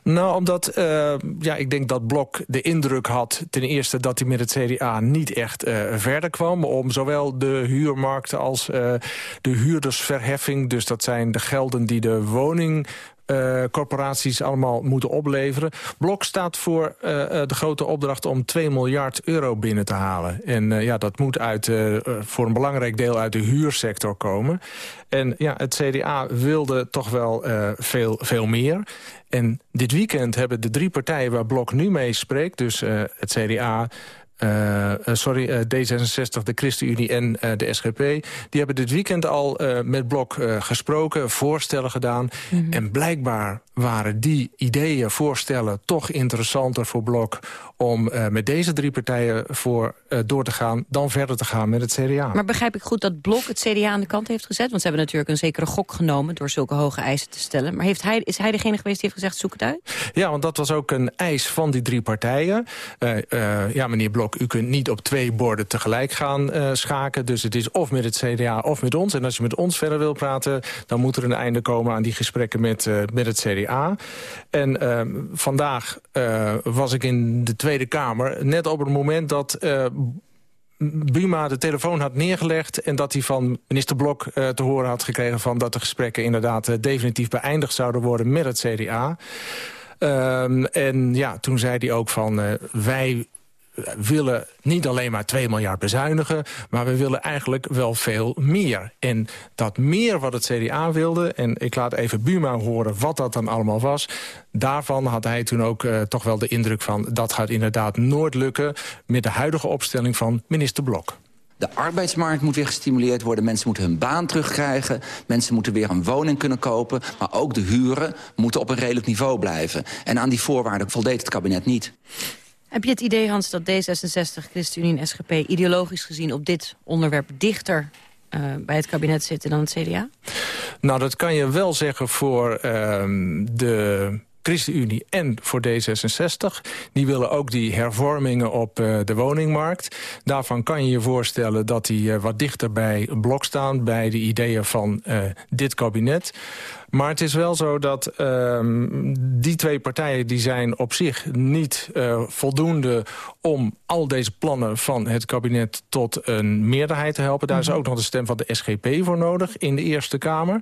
Nou, omdat uh, ja, ik denk dat Blok de indruk had... ten eerste dat hij met het CDA niet echt uh, verder kwam... om zowel de huurmarkt als uh, de huurdersverheffing... dus dat zijn de gelden die de woning uh, corporaties allemaal moeten opleveren. Blok staat voor uh, de grote opdracht om 2 miljard euro binnen te halen. En ja, dat moet uit, voor een belangrijk deel uit de huursector komen. En ja, het CDA wilde toch wel veel, veel meer. En dit weekend hebben de drie partijen waar Blok nu mee spreekt... dus het CDA, uh, sorry, uh, D66, de ChristenUnie en uh, de SGP... die hebben dit weekend al met Blok gesproken, voorstellen gedaan. Mm -hmm. En blijkbaar waren die ideeën, voorstellen... toch interessanter voor Blok om met deze drie partijen voor door te gaan... dan verder te gaan met het CDA. Maar begrijp ik goed dat Blok het CDA aan de kant heeft gezet? Want ze hebben natuurlijk een zekere gok genomen... door zulke hoge eisen te stellen. Maar heeft hij, is hij degene geweest die heeft gezegd, zoek het uit? Ja, want dat was ook een eis van die drie partijen. ja, meneer Blok, u kunt niet op twee borden tegelijk gaan schaken. Dus het is of met het CDA of met ons. En als je met ons verder wil praten... dan moet er een einde komen aan die gesprekken met, met het CDA. En uh, vandaag was ik in de Tweede Kamer... net op het moment dat... Buma de telefoon had neergelegd... en dat hij van minister Blok uh, te horen had gekregen... Van dat de gesprekken inderdaad uh, definitief beëindigd zouden worden met het CDA. Um, en ja, toen zei hij ook van... Wij willen niet alleen maar 2 miljard bezuinigen... maar we willen eigenlijk wel veel meer. En dat meer wat het CDA wilde... en ik laat even Buma horen wat dat dan allemaal was... daarvan had hij toen ook uh, toch wel de indruk van... dat gaat inderdaad nooit lukken met de huidige opstelling van minister Blok. De arbeidsmarkt moet weer gestimuleerd worden. Mensen moeten hun baan terugkrijgen. Mensen moeten weer een woning kunnen kopen. Maar ook de huren moeten op een redelijk niveau blijven. En aan die voorwaarden voldeed het kabinet niet. Heb je het idee, Hans, dat D66, ChristenUnie en SGP... ideologisch gezien op dit onderwerp dichter uh, bij het kabinet zitten dan het CDA? Nou, dat kan je wel zeggen voor uh, de ChristenUnie en voor D66. Die willen ook die hervormingen op uh, de woningmarkt. Daarvan kan je je voorstellen dat die uh, wat dichter bij blok staan... bij de ideeën van dit kabinet. Maar het is wel zo dat uh, die twee partijen die zijn op zich niet uh, voldoende om al deze plannen van het kabinet tot een meerderheid te helpen. Daar is ook nog de stem van de SGP voor nodig in de Eerste Kamer.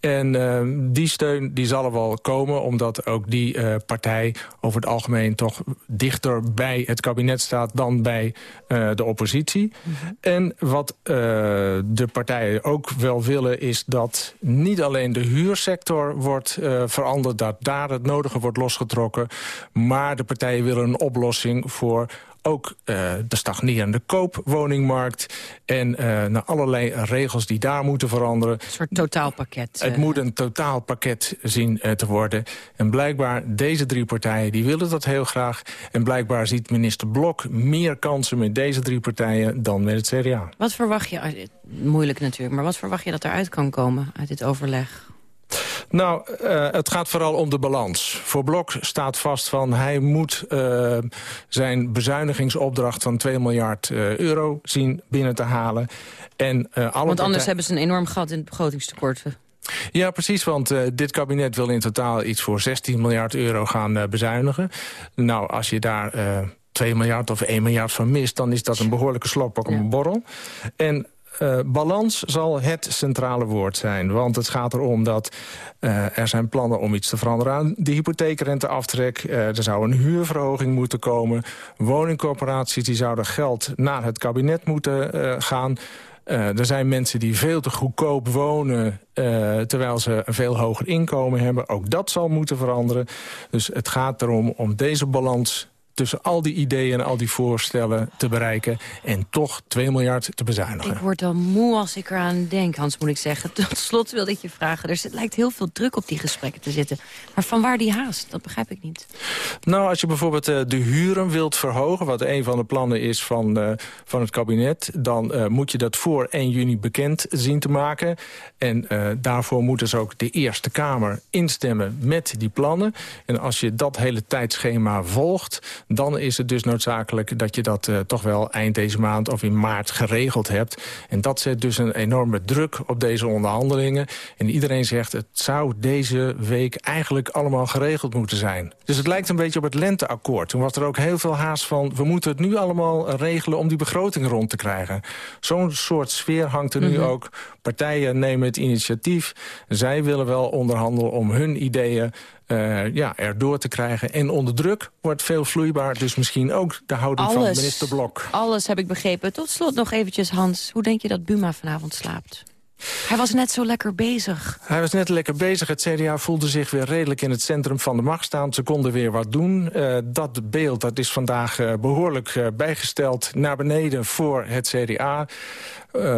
En uh, die steun die zal er wel komen, omdat ook die uh, partij over het algemeen toch dichter bij het kabinet staat dan bij uh, de oppositie. Mm -hmm. En wat de partijen ook wel willen is dat niet alleen de huursector wordt veranderd, dat daar het nodige wordt losgetrokken, maar de partijen willen een oplossing voor ook uh, de stagnerende koopwoningmarkt... en uh, naar allerlei regels die daar moeten veranderen. Een soort totaalpakket. Het uh... moet een totaalpakket zien te worden. En blijkbaar, deze drie partijen die willen dat heel graag. En blijkbaar ziet minister Blok meer kansen met deze drie partijen... dan met het CDA. Wat verwacht je, moeilijk natuurlijk... maar wat verwacht je dat eruit kan komen uit dit overleg? Nou, uh, het gaat vooral om de balans. Voor Blok staat vast van hij moet uh, zijn bezuinigingsopdracht van 2 miljard uh, euro zien binnen te halen. En, alle want anders hebben ze een enorm gat in het begrotingstekort. Ja, precies, want uh, dit kabinet wil in totaal iets voor 16 miljard euro gaan uh, bezuinigen. Nou, als je daar uh, 2 miljard of 1 miljard van mist... dan is dat een behoorlijke slok op ja. een borrel. En Uh, balans zal het centrale woord zijn. Want het gaat erom dat uh, er zijn plannen om iets te veranderen aan de hypotheekrenteaftrek. Uh, er zou een huurverhoging moeten komen. Woningcorporaties die zouden geld naar het kabinet moeten gaan. Er zijn mensen die veel te goedkoop wonen... Terwijl ze een veel hoger inkomen hebben. Ook dat zal moeten veranderen. Dus het gaat erom om deze balans tussen al die ideeën en al die voorstellen te bereiken... en toch 2 miljard te bezuinigen. Ik word dan moe als ik eraan denk, Hans, moet ik zeggen. [laughs] Tot slot wilde ik je vragen. Er lijkt heel veel druk op die gesprekken te zitten. Maar van waar die haast? Dat begrijp ik niet. Nou, als je bijvoorbeeld uh, de huren wilt verhogen... wat een van de plannen is van, uh, van het kabinet... dan uh, moet je dat voor 1 juni bekend zien te maken. En daarvoor moet dus ook de Eerste Kamer instemmen met die plannen. En als je dat hele tijdschema volgt dan is het dus noodzakelijk dat je dat uh, toch wel eind deze maand of in maart geregeld hebt. En dat zet dus een enorme druk op deze onderhandelingen. En iedereen zegt het zou deze week eigenlijk allemaal geregeld moeten zijn. Dus het lijkt een beetje op het lenteakkoord. Toen was er ook heel veel haast van we moeten het nu allemaal regelen om die begroting rond te krijgen. Zo'n soort sfeer hangt er nu mm -hmm. ook. Partijen nemen het initiatief. Zij willen wel onderhandelen om hun ideeën uh, ja, erdoor te krijgen. En onder druk wordt veel vloeibaar. Dus misschien ook de houding alles, van minister Blok. Alles heb ik begrepen. Tot slot nog eventjes, Hans. Hoe denk je dat Buma vanavond slaapt? Hij was net zo lekker bezig. Hij was net lekker bezig. Het CDA voelde zich weer redelijk in het centrum van de macht staan. Ze konden weer wat doen. Uh, dat beeld dat is vandaag uh, behoorlijk uh, bijgesteld naar beneden voor het CDA.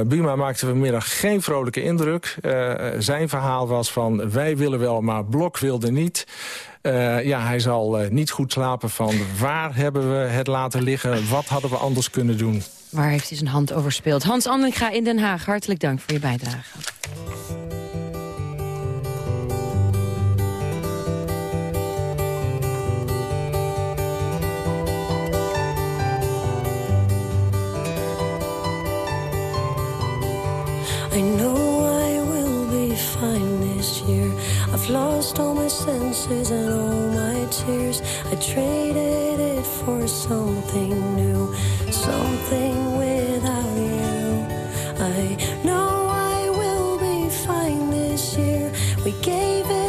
Buma maakte vanmiddag geen vrolijke indruk. Zijn verhaal was van wij willen wel, maar Blok wilde niet. Uh, ja, hij zal niet goed slapen van waar hebben we het laten liggen? Wat hadden we anders kunnen doen? Waar heeft hij zijn hand over speeld? Hans Andringa in Den Haag, hartelijk dank voor je bijdrage. I know lost all my senses and all my tears. I traded it for something new, something without you. I know I will be fine this year. We gave it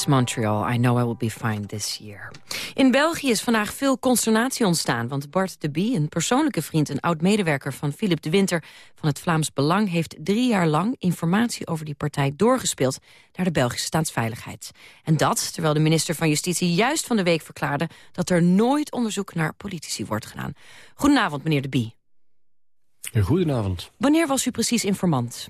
Miss Montreal, I know I will be fine this year. In België is vandaag veel consternatie ontstaan... want Bart de Bie, een persoonlijke vriend en oud-medewerker van Philip de Winter... van het Vlaams Belang, heeft drie jaar lang informatie over die partij doorgespeeld... naar de Belgische staatsveiligheid. En dat terwijl de minister van Justitie juist van de week verklaarde... dat er nooit onderzoek naar politici wordt gedaan. Goedenavond, meneer de Bie. Goedenavond. Wanneer was u precies informant?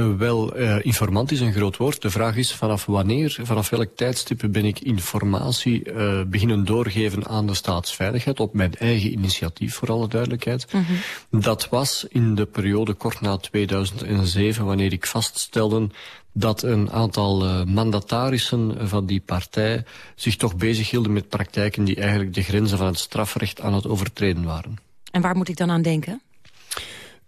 Wel, uh, informant is een groot woord. De vraag is vanaf wanneer, vanaf welk tijdstip ben ik informatie uh, beginnen doorgeven aan de staatsveiligheid, op mijn eigen initiatief voor alle duidelijkheid. Mm -hmm. Dat was in de periode kort na 2007, wanneer ik vaststelde dat een aantal uh, mandatarissen van die partij zich toch bezighielden met praktijken die eigenlijk de grenzen van het strafrecht aan het overtreden waren. En waar moet ik dan aan denken?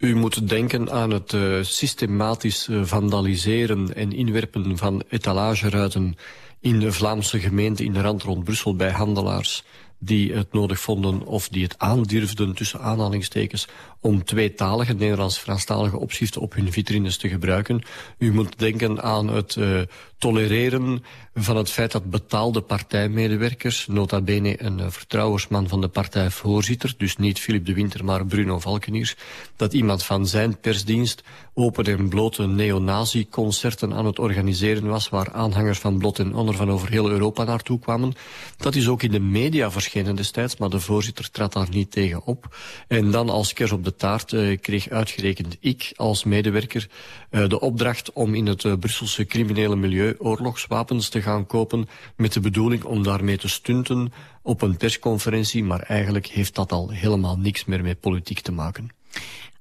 U moet denken aan het uh, systematisch uh, vandaliseren en inwerpen van etalageruiten in de Vlaamse gemeente in de rand rond Brussel bij handelaars die het nodig vonden of die het aandurfden tussen aanhalingstekens om tweetalige Nederlands-Franstalige opschriften op hun vitrines te gebruiken. U moet denken aan het uh, tolereren van het feit dat betaalde partijmedewerkers, nota bene een uh, vertrouwensman van de partijvoorzitter, dus niet Philip de Winter, maar Bruno Valkeniers, dat iemand van zijn persdienst open en blote neonazi-concerten aan het organiseren was, waar aanhangers van Blot en Honor van over heel Europa naartoe kwamen. Dat is ook in de media verschenen destijds, maar de voorzitter trad daar niet tegen op. En dan als kers op de taart uh, kreeg uitgerekend ik als medewerker uh, de opdracht om in het uh, Brusselse criminele milieu oorlogswapens te gaan kopen met de bedoeling om daarmee te stunten op een persconferentie, maar eigenlijk heeft dat al helemaal niks meer met politiek te maken.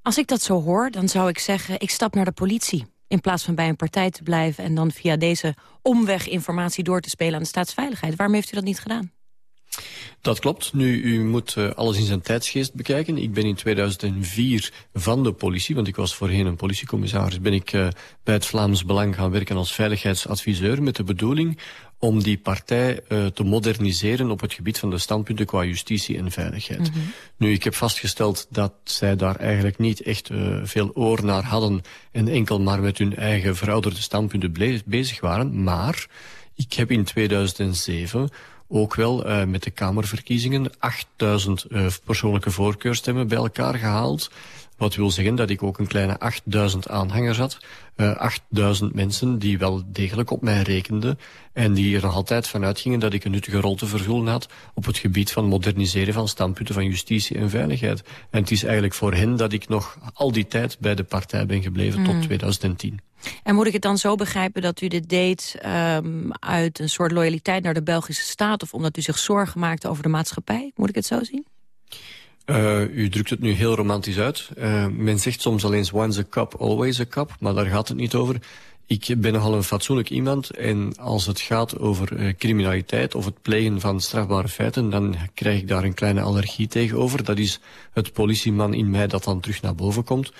Als ik dat zo hoor, dan zou ik zeggen, ik stap naar de politie. In plaats van bij een partij te blijven en dan via deze omweg informatie door te spelen aan de staatsveiligheid. Waarom heeft u dat niet gedaan? Dat klopt. Nu, u moet uh, alles in zijn tijdsgeest bekijken. Ik ben in 2004 van de politie, want ik was voorheen een politiecommissaris... ben ik uh, bij het Vlaams Belang gaan werken als veiligheidsadviseur... met de bedoeling om die partij uh, te moderniseren op het gebied van de standpunten qua justitie en veiligheid. Mm -hmm. Nu, ik heb vastgesteld dat zij daar eigenlijk niet echt uh, veel oor naar hadden... en enkel maar met hun eigen verouderde standpunten bezig waren. Maar ik heb in 2007 ook wel uh, met de Kamerverkiezingen 8000 uh, persoonlijke voorkeurstemmen bij elkaar gehaald. Wat wil zeggen dat ik ook een kleine 8000 aanhangers had. Uh, 8000 mensen die wel degelijk op mij rekenden. En die er nog altijd van uitgingen dat ik een nuttige rol te vervullen had... op het gebied van moderniseren van standpunten van justitie en veiligheid. En het is eigenlijk voor hen dat ik nog al die tijd bij de partij ben gebleven mm. tot 2010. En moet ik het dan zo begrijpen dat u dit deed um, uit een soort loyaliteit naar de Belgische staat... of omdat u zich zorgen maakte over de maatschappij? Moet ik het zo zien? Uh, u drukt het nu heel romantisch uit. Uh, men zegt soms al eens once a cup, always a cup, maar daar gaat het niet over. Ik ben nogal een fatsoenlijk iemand en als het gaat over uh, criminaliteit of het plegen van strafbare feiten, dan krijg ik daar een kleine allergie tegenover. Dat is het politieman in mij dat dan terug naar boven komt.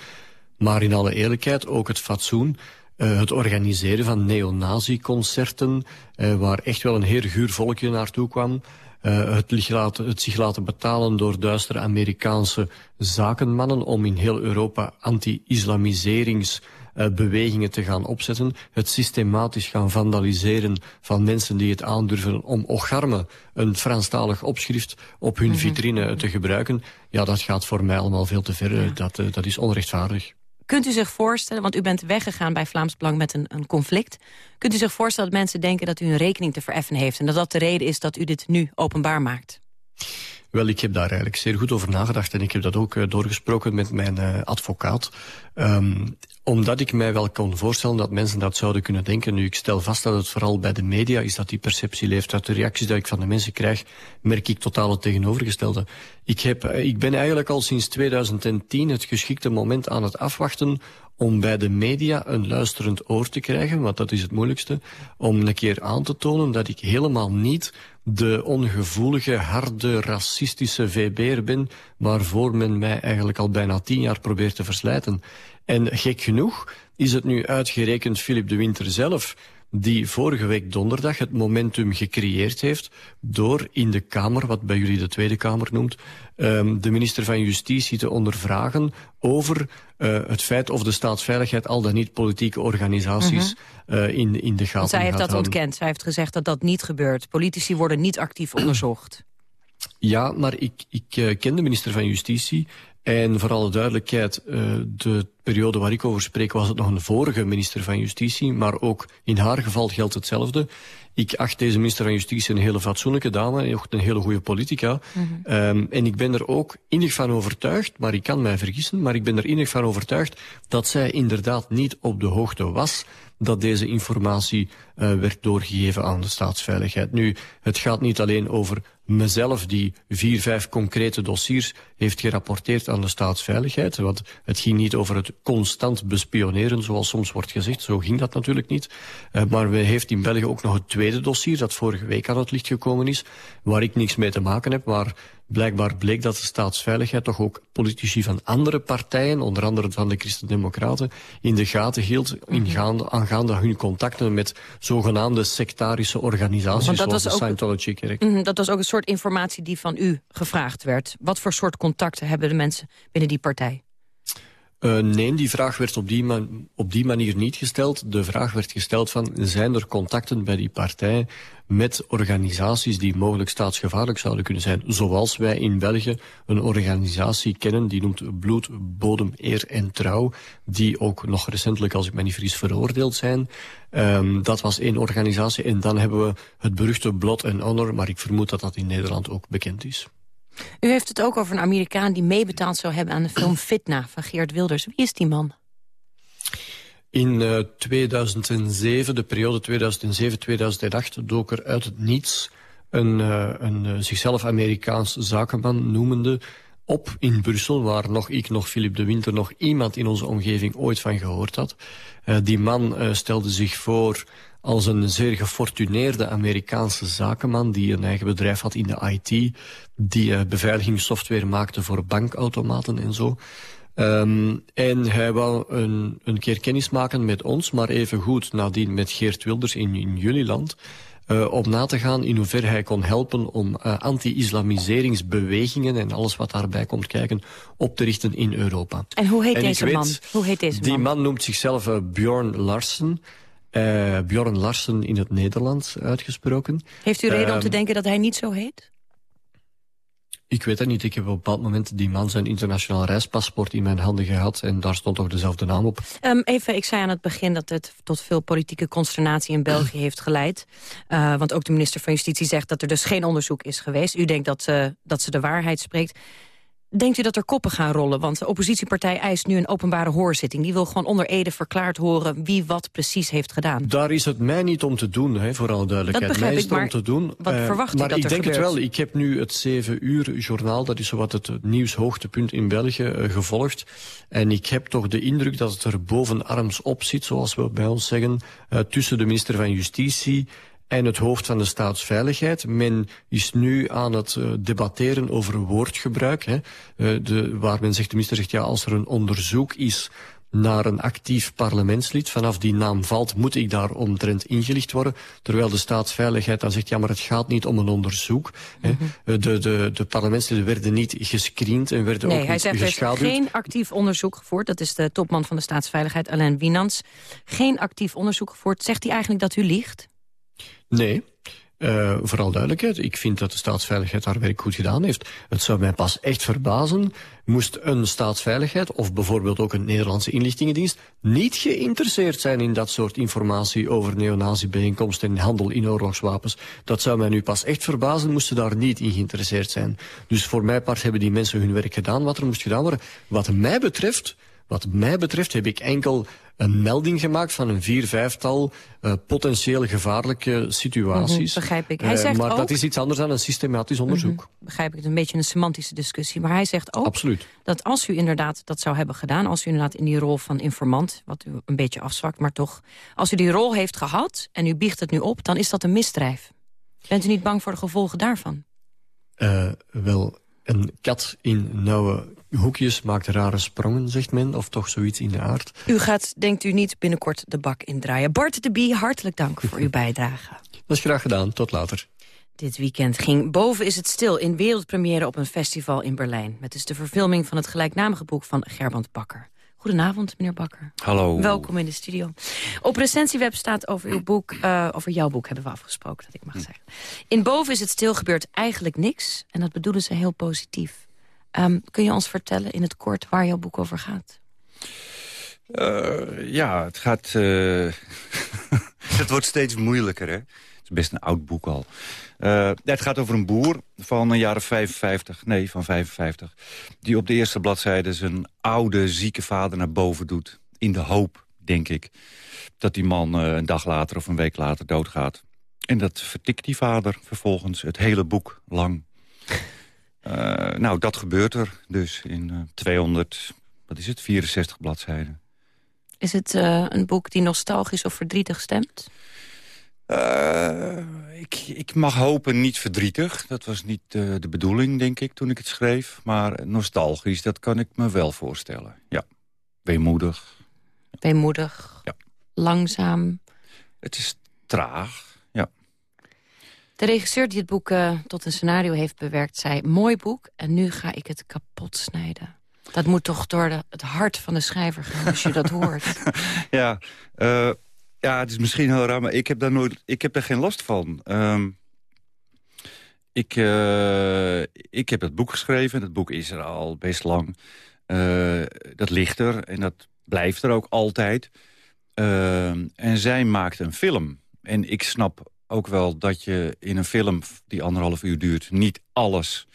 Maar in alle eerlijkheid, ook het fatsoen. uh, het organiseren van neonazi-concerten... Uh, waar echt wel een heer guur volkje naartoe kwam... Uh, het, laten, het, zich laten betalen door duistere Amerikaanse zakenmannen... om in heel Europa anti-islamiseringsbewegingen te gaan opzetten. Het systematisch gaan vandaliseren van mensen die het aandurven... om ocharme, een Franstalig opschrift, op hun -hmm. vitrine te gebruiken. Ja, dat gaat voor mij allemaal veel te ver. Ja. Dat, dat is onrechtvaardig. Kunt u zich voorstellen, want u bent weggegaan bij Vlaams Belang met een, een, conflict. Kunt u zich voorstellen dat mensen denken dat u een rekening te vereffen heeft... en dat dat de reden is dat u dit nu openbaar maakt? Wel, ik heb daar eigenlijk zeer goed over nagedacht en ik heb dat ook uh, doorgesproken met mijn uh, advocaat. Um, omdat ik mij wel kon voorstellen dat mensen dat zouden kunnen denken. Nu, ik stel vast dat het vooral bij de media is dat die perceptie leeft. Uit de reacties die ik van de mensen krijg, merk ik totaal het tegenovergestelde. Ik, heb, ik ben eigenlijk al sinds 2010 het geschikte moment aan het afwachten om bij de media een luisterend oor te krijgen, want dat is het moeilijkste, om een keer aan te tonen dat ik helemaal niet de ongevoelige, harde, racistische VB'er ben, waarvoor men mij eigenlijk al bijna tien jaar probeert te verslijten. En gek genoeg is het nu uitgerekend Philip de Winter zelf die vorige week donderdag het momentum gecreëerd heeft door in de Kamer, wat bij jullie de Tweede Kamer noemt, um, de minister van Justitie te ondervragen over uh, het feit of de staatsveiligheid al dan niet politieke organisaties uh, in, in de gaten Want zij heeft dat houden. ontkend. Zij heeft gezegd dat dat niet gebeurt. Politici worden niet actief onderzocht. Ja, maar ik, ik uh, ken de minister van Justitie en voor alle duidelijkheid, uh, de periode waar ik over spreek was het nog een vorige minister van Justitie, maar ook in haar geval geldt hetzelfde. Ik acht deze minister van Justitie een hele fatsoenlijke dame, ook een hele goede politica. Mm -hmm. um, en ik ben er ook innig van overtuigd, maar ik kan mij vergissen, maar ik ben er innig van overtuigd dat zij inderdaad niet op de hoogte was dat deze informatie uh, werd doorgegeven aan de staatsveiligheid. Nu, het gaat niet alleen over mezelf die vier, vijf concrete dossiers heeft gerapporteerd aan de staatsveiligheid. Want het ging niet over het constant bespioneren, zoals soms wordt gezegd. Zo ging dat natuurlijk niet. Uh, maar we heeft in België ook nog het tweede dossier, dat vorige week aan het licht gekomen is, waar ik niks mee te maken heb, maar blijkbaar bleek dat de staatsveiligheid toch ook politici van andere partijen, onder andere van de Christen-Democraten, in de gaten hield ingaande, aangaande hun contacten met zogenaamde sectarische organisaties zoals de Scientology-kerk. Mhm, Dat was ook soort informatie die van u gevraagd werd. Wat voor soort contacten hebben de mensen binnen die partij? Uh, nee, die vraag werd op die, op die manier niet gesteld. De vraag werd gesteld van, zijn er contacten bij die partij met organisaties die mogelijk staatsgevaarlijk zouden kunnen zijn? Zoals wij in België een organisatie kennen, die noemt Bloed, Bodem, Eer en Trouw, die ook nog recentelijk, als ik me niet vergis, veroordeeld zijn. Um, dat was één organisatie. En dan hebben we het beruchte Blood and Honor, maar ik vermoed dat dat in Nederland ook bekend is. U heeft het ook over een Amerikaan die meebetaald zou hebben aan de film [clears throat] Fitna van Geert Wilders. Wie is die man? In uh, 2007, de periode 2007-2008, dook er uit het niets een, uh, een uh, zichzelf Amerikaans zakenman noemende op in Brussel, waar nog ik, nog Philip de Winter, nog iemand in onze omgeving ooit van gehoord had. Die man stelde zich voor als een zeer gefortuneerde Amerikaanse zakenman die een eigen bedrijf had in de IT, die beveiligingssoftware maakte voor bankautomaten en zo. Um, en hij wou een, een keer kennis maken met ons, maar even goed nadien met Geert Wilders in, in jullie land. Uh, om na te gaan in hoeverre hij kon helpen om uh, anti-islamiseringsbewegingen en alles wat daarbij komt kijken op te richten in Europa. En hoe heet En deze weet, man? Hoe heet deze Die man? man noemt zichzelf uh, Bjorn Larsen. Bjorn Larsen in het Nederlands uitgesproken. Heeft u reden om Ehm, te denken dat hij niet zo heet? Ik weet het niet. Ik heb op een bepaald moment die man zijn internationaal reispaspoort in mijn handen gehad. En daar stond toch dezelfde naam op. Um, even, ik zei aan het begin dat het tot veel politieke consternatie in België heeft geleid. Uh, want ook de minister van Justitie zegt dat er dus geen onderzoek is geweest. U denkt dat, dat ze de waarheid spreekt. Denkt u dat er koppen gaan rollen? Want de oppositiepartij eist nu een openbare hoorzitting. Die wil gewoon onder Ede verklaard horen wie wat precies heeft gedaan. Daar is het mij niet om te doen, hè, voor alle duidelijkheid. Dat begrijp mij is ik, maar om te doen. wat Eh, verwacht u maar dat ik er denk het wel. Ik heb nu het 7 uur journaal, dat is zowat het nieuwshoogtepunt in België, eh, gevolgd. En ik heb toch de indruk dat het er bovenarms op zit, zoals we bij ons zeggen, eh, tussen de minister van Justitie en het hoofd van de staatsveiligheid. Men is nu aan het uh, debatteren over woordgebruik. Hè. Uh, de, waar men zegt, de minister zegt, ja, als er een onderzoek is naar een actief parlementslid. Vanaf die naam valt, moet ik daar omtrent ingelicht worden. Terwijl de staatsveiligheid dan zegt, ja, maar het gaat niet om een onderzoek. hè. Mhm. De, de, de parlementsleden werden niet gescreend en werden Nee, ook hij niet zegt er is geschaduwd. geen actief onderzoek gevoerd. Dat is de topman van de staatsveiligheid, Alain Winans. Geen actief onderzoek gevoerd. Zegt hij eigenlijk dat u liegt? Nee. Eh, vooral duidelijkheid, ik vind dat de staatsveiligheid haar werk goed gedaan heeft. Het zou mij pas echt verbazen, moest een staatsveiligheid... of bijvoorbeeld ook een Nederlandse inlichtingendienst... niet geïnteresseerd zijn in dat soort informatie... over neonazi-bijeenkomsten en handel in oorlogswapens. Dat zou mij nu pas echt verbazen, moesten daar niet in geïnteresseerd zijn. Dus voor mij part hebben die mensen hun werk gedaan wat er moest gedaan worden. Wat mij betreft... Wat mij betreft heb ik enkel een melding gemaakt van een vier, vijftal uh, potentieel gevaarlijke situaties. Mhm, begrijp ik. Hij Uh, zegt maar ook- dat is iets anders dan een systematisch onderzoek. Mhm, begrijp ik het een beetje een semantische discussie. Maar hij zegt ook Absoluut. dat als u inderdaad dat zou hebben gedaan... als u inderdaad in die rol van informant, wat u een beetje afzwakt, maar toch... als u die rol heeft gehad en u biecht het nu op, dan is dat een misdrijf. Bent u niet bang voor de gevolgen daarvan? Uh, wel, een kat in nauwe hoekjes maakt rare sprongen, zegt men. Of toch zoiets in de aard. U gaat, denkt u niet, binnenkort de bak indraaien. Bart de Bie, hartelijk dank voor uw [laughs] bijdrage. Dat is graag gedaan. Tot later. Dit weekend ging Boven is het stil in wereldpremière op een festival in Berlijn. Met dus de verfilming van het gelijknamige boek van Gerband Bakker. Goedenavond, meneer Bakker. Hallo. Welkom in de studio. Op recensieweb staat over uw boek, uh, over jouw boek hebben we afgesproken, dat ik mag zeggen. In Boven is het stil gebeurt eigenlijk niks. En dat bedoelen ze heel positief. Um, kun je ons vertellen in het kort waar jouw boek over gaat? Uh, ja, het gaat... Uh, [laughs] het wordt steeds moeilijker, hè? Het is best een oud boek al. Uh, het gaat over een boer van een jaren 55, nee, van 55... die op de eerste bladzijde zijn oude, zieke vader naar boven doet. In de hoop, denk ik, dat die man een dag later of een week later doodgaat. En dat vertikt die vader vervolgens het hele boek lang. Uh, nou, dat gebeurt er dus in uh, 200, wat is het, 64 bladzijden. Is het uh, een boek die nostalgisch of verdrietig stemt? Ik, ik, mag hopen niet verdrietig. Dat was niet de bedoeling, denk ik, toen ik het schreef. Maar nostalgisch, dat kan ik me wel voorstellen. Ja, weemoedig. Weemoedig, ja. langzaam. Het is traag. De regisseur die het boek uh, tot een scenario heeft bewerkt zei... mooi boek en nu ga ik het kapot snijden. Dat moet toch door de, het hart van de schrijver gaan als je dat [laughs] hoort. Ja, uh, ja, het is misschien heel raar, maar ik heb daar, nooit, ik heb daar geen last van. Um, ik, uh, ik heb het boek geschreven. Het boek is er al best lang. Dat ligt er en dat blijft er ook altijd. Uh, en zij maakt een film. En ik snap ook wel dat je in een film die anderhalf uur duurt... niet alles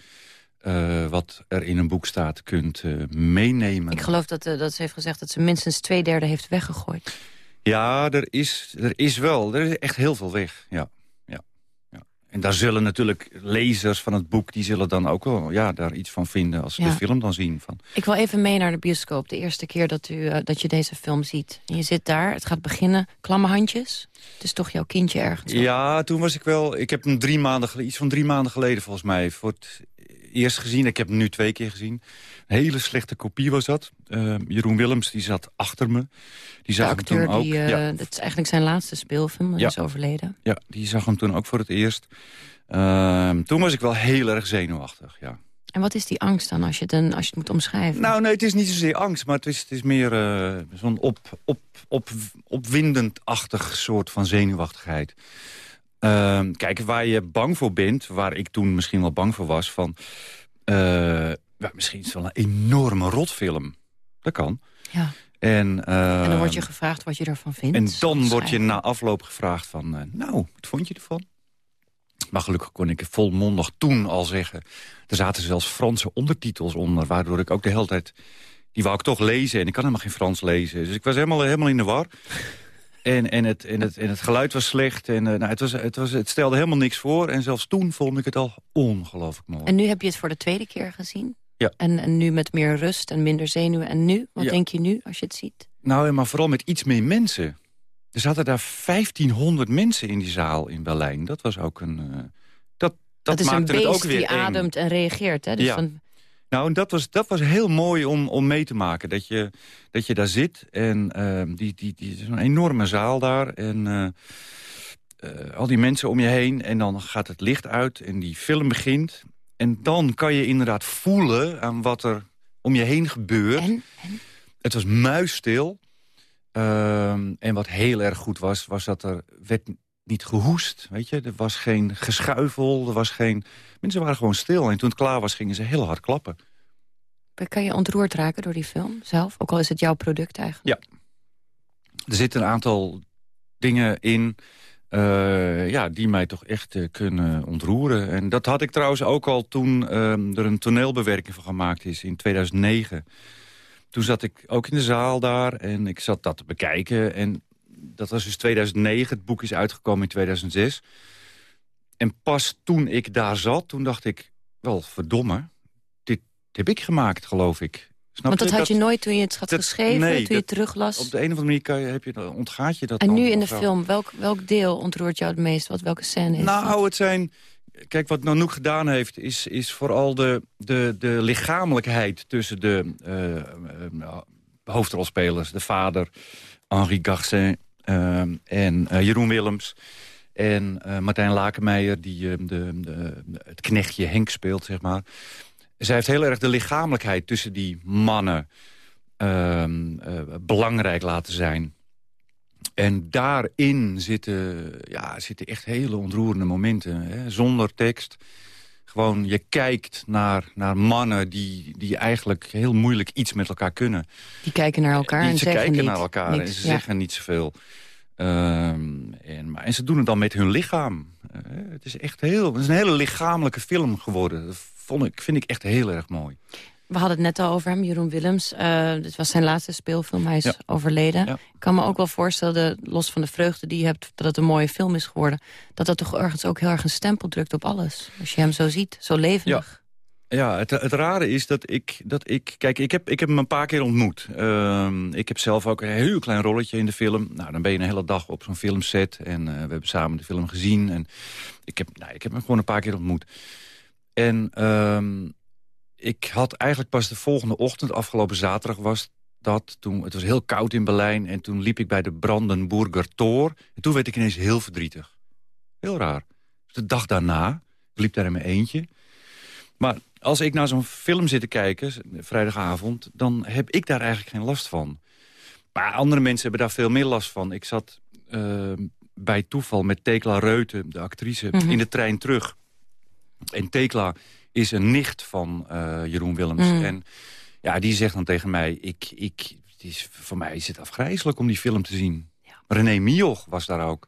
uh, wat er in een boek staat kunt uh, meenemen. Ik geloof dat, uh, dat ze heeft gezegd dat ze minstens twee derde heeft weggegooid. Ja, er is, er is wel. Er is echt heel veel weg, ja. En daar zullen natuurlijk lezers van het boek... die zullen dan ook wel ja, daar iets van vinden als ze ja. de film dan zien. Van. Ik wil even mee naar de bioscoop. De eerste keer dat, u, dat je deze film ziet. En je zit daar, het gaat beginnen. Klamme handjes. Het is toch jouw kindje ergens? Ja, toen was ik wel... Ik heb hem drie maanden, iets van drie maanden geleden volgens mij... voor het eerst gezien. Ik heb hem nu twee keer gezien. Een hele slechte kopie was dat. Uh, Jeroen Willems die zat achter me. Die zag hem toen ook. Die, uh, ja. Dat is eigenlijk zijn laatste speelfilm. Hij ja. is overleden. Ja, die zag hem toen ook voor het eerst. Uh, toen was ik wel heel erg zenuwachtig, ja. En wat is die angst dan, als je het, een, als je het moet omschrijven? Nou, nee, het is niet zozeer angst, maar het is, het is meer uh, zo'n op, op, op, opwindend-achtig soort van zenuwachtigheid. Uh, kijk, waar je bang voor bent, waar ik toen misschien wel bang voor was... van uh, ja, misschien is het wel een enorme rotfilm. Dat kan. Ja. En, uh, en dan word je gevraagd wat je ervan vindt. En dan word je na afloop gevraagd van... Uh, nou, wat vond je ervan? Maar gelukkig kon ik volmondig toen al zeggen... er zaten zelfs Franse ondertitels onder... waardoor ik ook de hele tijd... die wou ik toch lezen en ik kan helemaal geen Frans lezen. Dus ik was helemaal, helemaal in de war... En, en, het, en, het, en het geluid was slecht. En, uh, nou, het, was, het, was, het stelde helemaal niks voor. En zelfs toen vond ik het al ongelooflijk mooi. En nu heb je het voor de tweede keer gezien? Ja. En, en nu met meer rust en minder zenuwen. En nu? Wat ja. denk je nu als je het ziet? Nou, maar vooral met iets meer mensen. Er zaten daar 1500 mensen in die zaal in Berlijn. Dat was ook een... Uh, dat, dat, dat is maakte een beest het ook weer die eng. ademt en reageert. Hè? Dus ja. van... Nou, en dat was, dat was heel mooi om, om mee te maken. Dat je, dat je daar zit en uh, die, die, die is een enorme zaal daar. En uh, uh, al die mensen om je heen. En dan gaat het licht uit en die film begint. En dan kan je inderdaad voelen aan wat er om je heen gebeurt. En? Het was muisstil. Ehm, en wat heel erg goed was, was dat er werd niet gehoest. Weet je? Er was geen geschuifel, er was geen... Mensen waren gewoon stil. En toen het klaar was, gingen ze heel hard klappen. Kan je ontroerd raken door die film zelf? Ook al is het jouw product eigenlijk. Ja. Er zitten een aantal dingen in... Uh, ja, die mij toch echt uh, kunnen ontroeren. En dat had ik trouwens ook al toen uh, er een toneelbewerking van gemaakt is in 2009. Toen zat ik ook in de zaal daar en ik zat dat te bekijken. En dat was dus 2009, het boek is uitgekomen in 2006. En pas toen ik daar zat, toen dacht ik... wel, verdomme, dit heb ik gemaakt, geloof ik. Snap Want dat je? had je nooit toen je het had dat- geschreven, nee, toen je het teruglas? Op de een of andere manier kan je, heb je, ontgaat je dat En nu in de film, welk, welk deel ontroert jou het meest? Wat, welke scène is? Nou, het zijn... Kijk, wat Nanook gedaan heeft, is, is vooral de, de, de lichamelijkheid... tussen de eh, eh, hoofdrolspelers, de vader, Henri Garcin... eh, en eh, Jeroen Willems en eh, Martijn Lakenmeijer... die eh, de, de, het knechtje Henk speelt, zeg maar. Zij heeft heel erg de lichamelijkheid tussen die mannen... ehm, eh, belangrijk laten zijn. En daarin zitten, ja, zitten echt hele ontroerende momenten. Hè? Zonder tekst. Gewoon, je kijkt naar, naar mannen die, die eigenlijk heel moeilijk iets met elkaar kunnen. Die kijken naar elkaar Die- en ze zeggen kijken niet, naar elkaar niks. en ze Ja. zeggen niet zoveel. Ehm, en, maar, en ze doen het dan met hun lichaam. Eh, het is echt heel, het is een hele lichamelijke film geworden. Dat vond ik, vind ik echt heel erg mooi. We hadden het net al over hem, Jeroen Willems. Eh, dit was zijn laatste speelfilm, hij is Ja. overleden. Ja. Ik kan me ook wel voorstellen, los van de vreugde die je hebt... dat het een mooie film is geworden... dat dat toch ergens ook heel erg een stempel drukt op alles. Als je hem zo ziet, zo levendig. Ja, het, het rare is dat ik, dat ik... Kijk, ik heb, ik heb hem een paar keer ontmoet. Ehm, ik heb zelf ook een heel klein rolletje in de film. Nou, dan ben je een hele dag op zo'n filmset. En eh, we hebben samen de film gezien. En ik heb, nou, ik heb hem gewoon een paar keer ontmoet. En ehm, ik had eigenlijk pas de volgende ochtend, afgelopen zaterdag was dat... Toen, het was heel koud in Berlijn en toen liep ik bij de Brandenburger Tor. En toen werd ik ineens heel verdrietig. Heel raar. Dus de dag daarna, ik liep daar in mijn eentje... Maar als ik naar zo'n film zit te kijken, vrijdagavond... dan heb ik daar eigenlijk geen last van. Maar andere mensen hebben daar veel meer last van. Ik zat eh, bij toeval met Tekla Reuten, de actrice, Mhm. in de trein terug. En Tekla is een nicht van eh, Jeroen Willems. Mhm. En ja, die zegt dan tegen mij... Ik, ik, het is, voor mij is het afgrijzelijk om die film te zien. René Mioch was daar ook.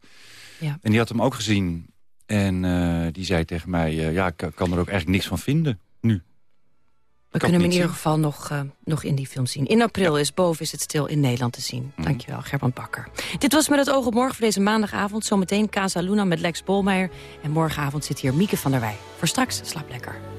Ja. En die had hem ook gezien. En eh, die zei tegen mij... eh, ja, ik kan er ook eigenlijk niks van vinden, nu. We Kan kunnen hem in ieder geval nog, nog in die film zien. In april is Boven is het stil in Nederland te zien. Mhm. Dankjewel, Gerbrand Bakker. Dit was Met het oog op morgen voor deze maandagavond. Zometeen Casa Luna met Lex Bolmeijer. En morgenavond zit hier Mieke van der Wij. Voor straks, slaap lekker.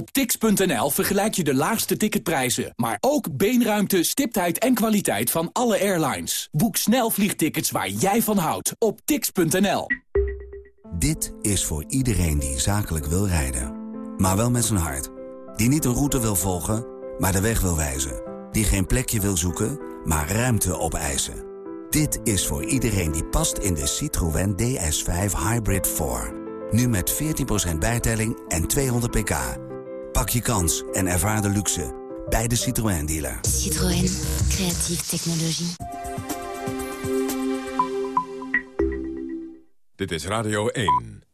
Op tix.nl vergelijk je de laagste ticketprijzen, maar ook beenruimte, stiptheid en kwaliteit van alle airlines. Boek snel vliegtickets waar jij van houdt op tix.nl. Dit is voor iedereen die zakelijk wil rijden. Maar wel met zijn hart. Die niet een route wil volgen, maar de weg wil wijzen. Die geen plekje wil zoeken, maar ruimte opeisen. Dit is voor iedereen die past in de Citroën DS5 Hybrid 4. Nu met 14% bijtelling en 200 pk. Pak je kans en ervaar de luxe bij de Citroën dealer. Citroën, creatieve technologie. Dit is Radio 1.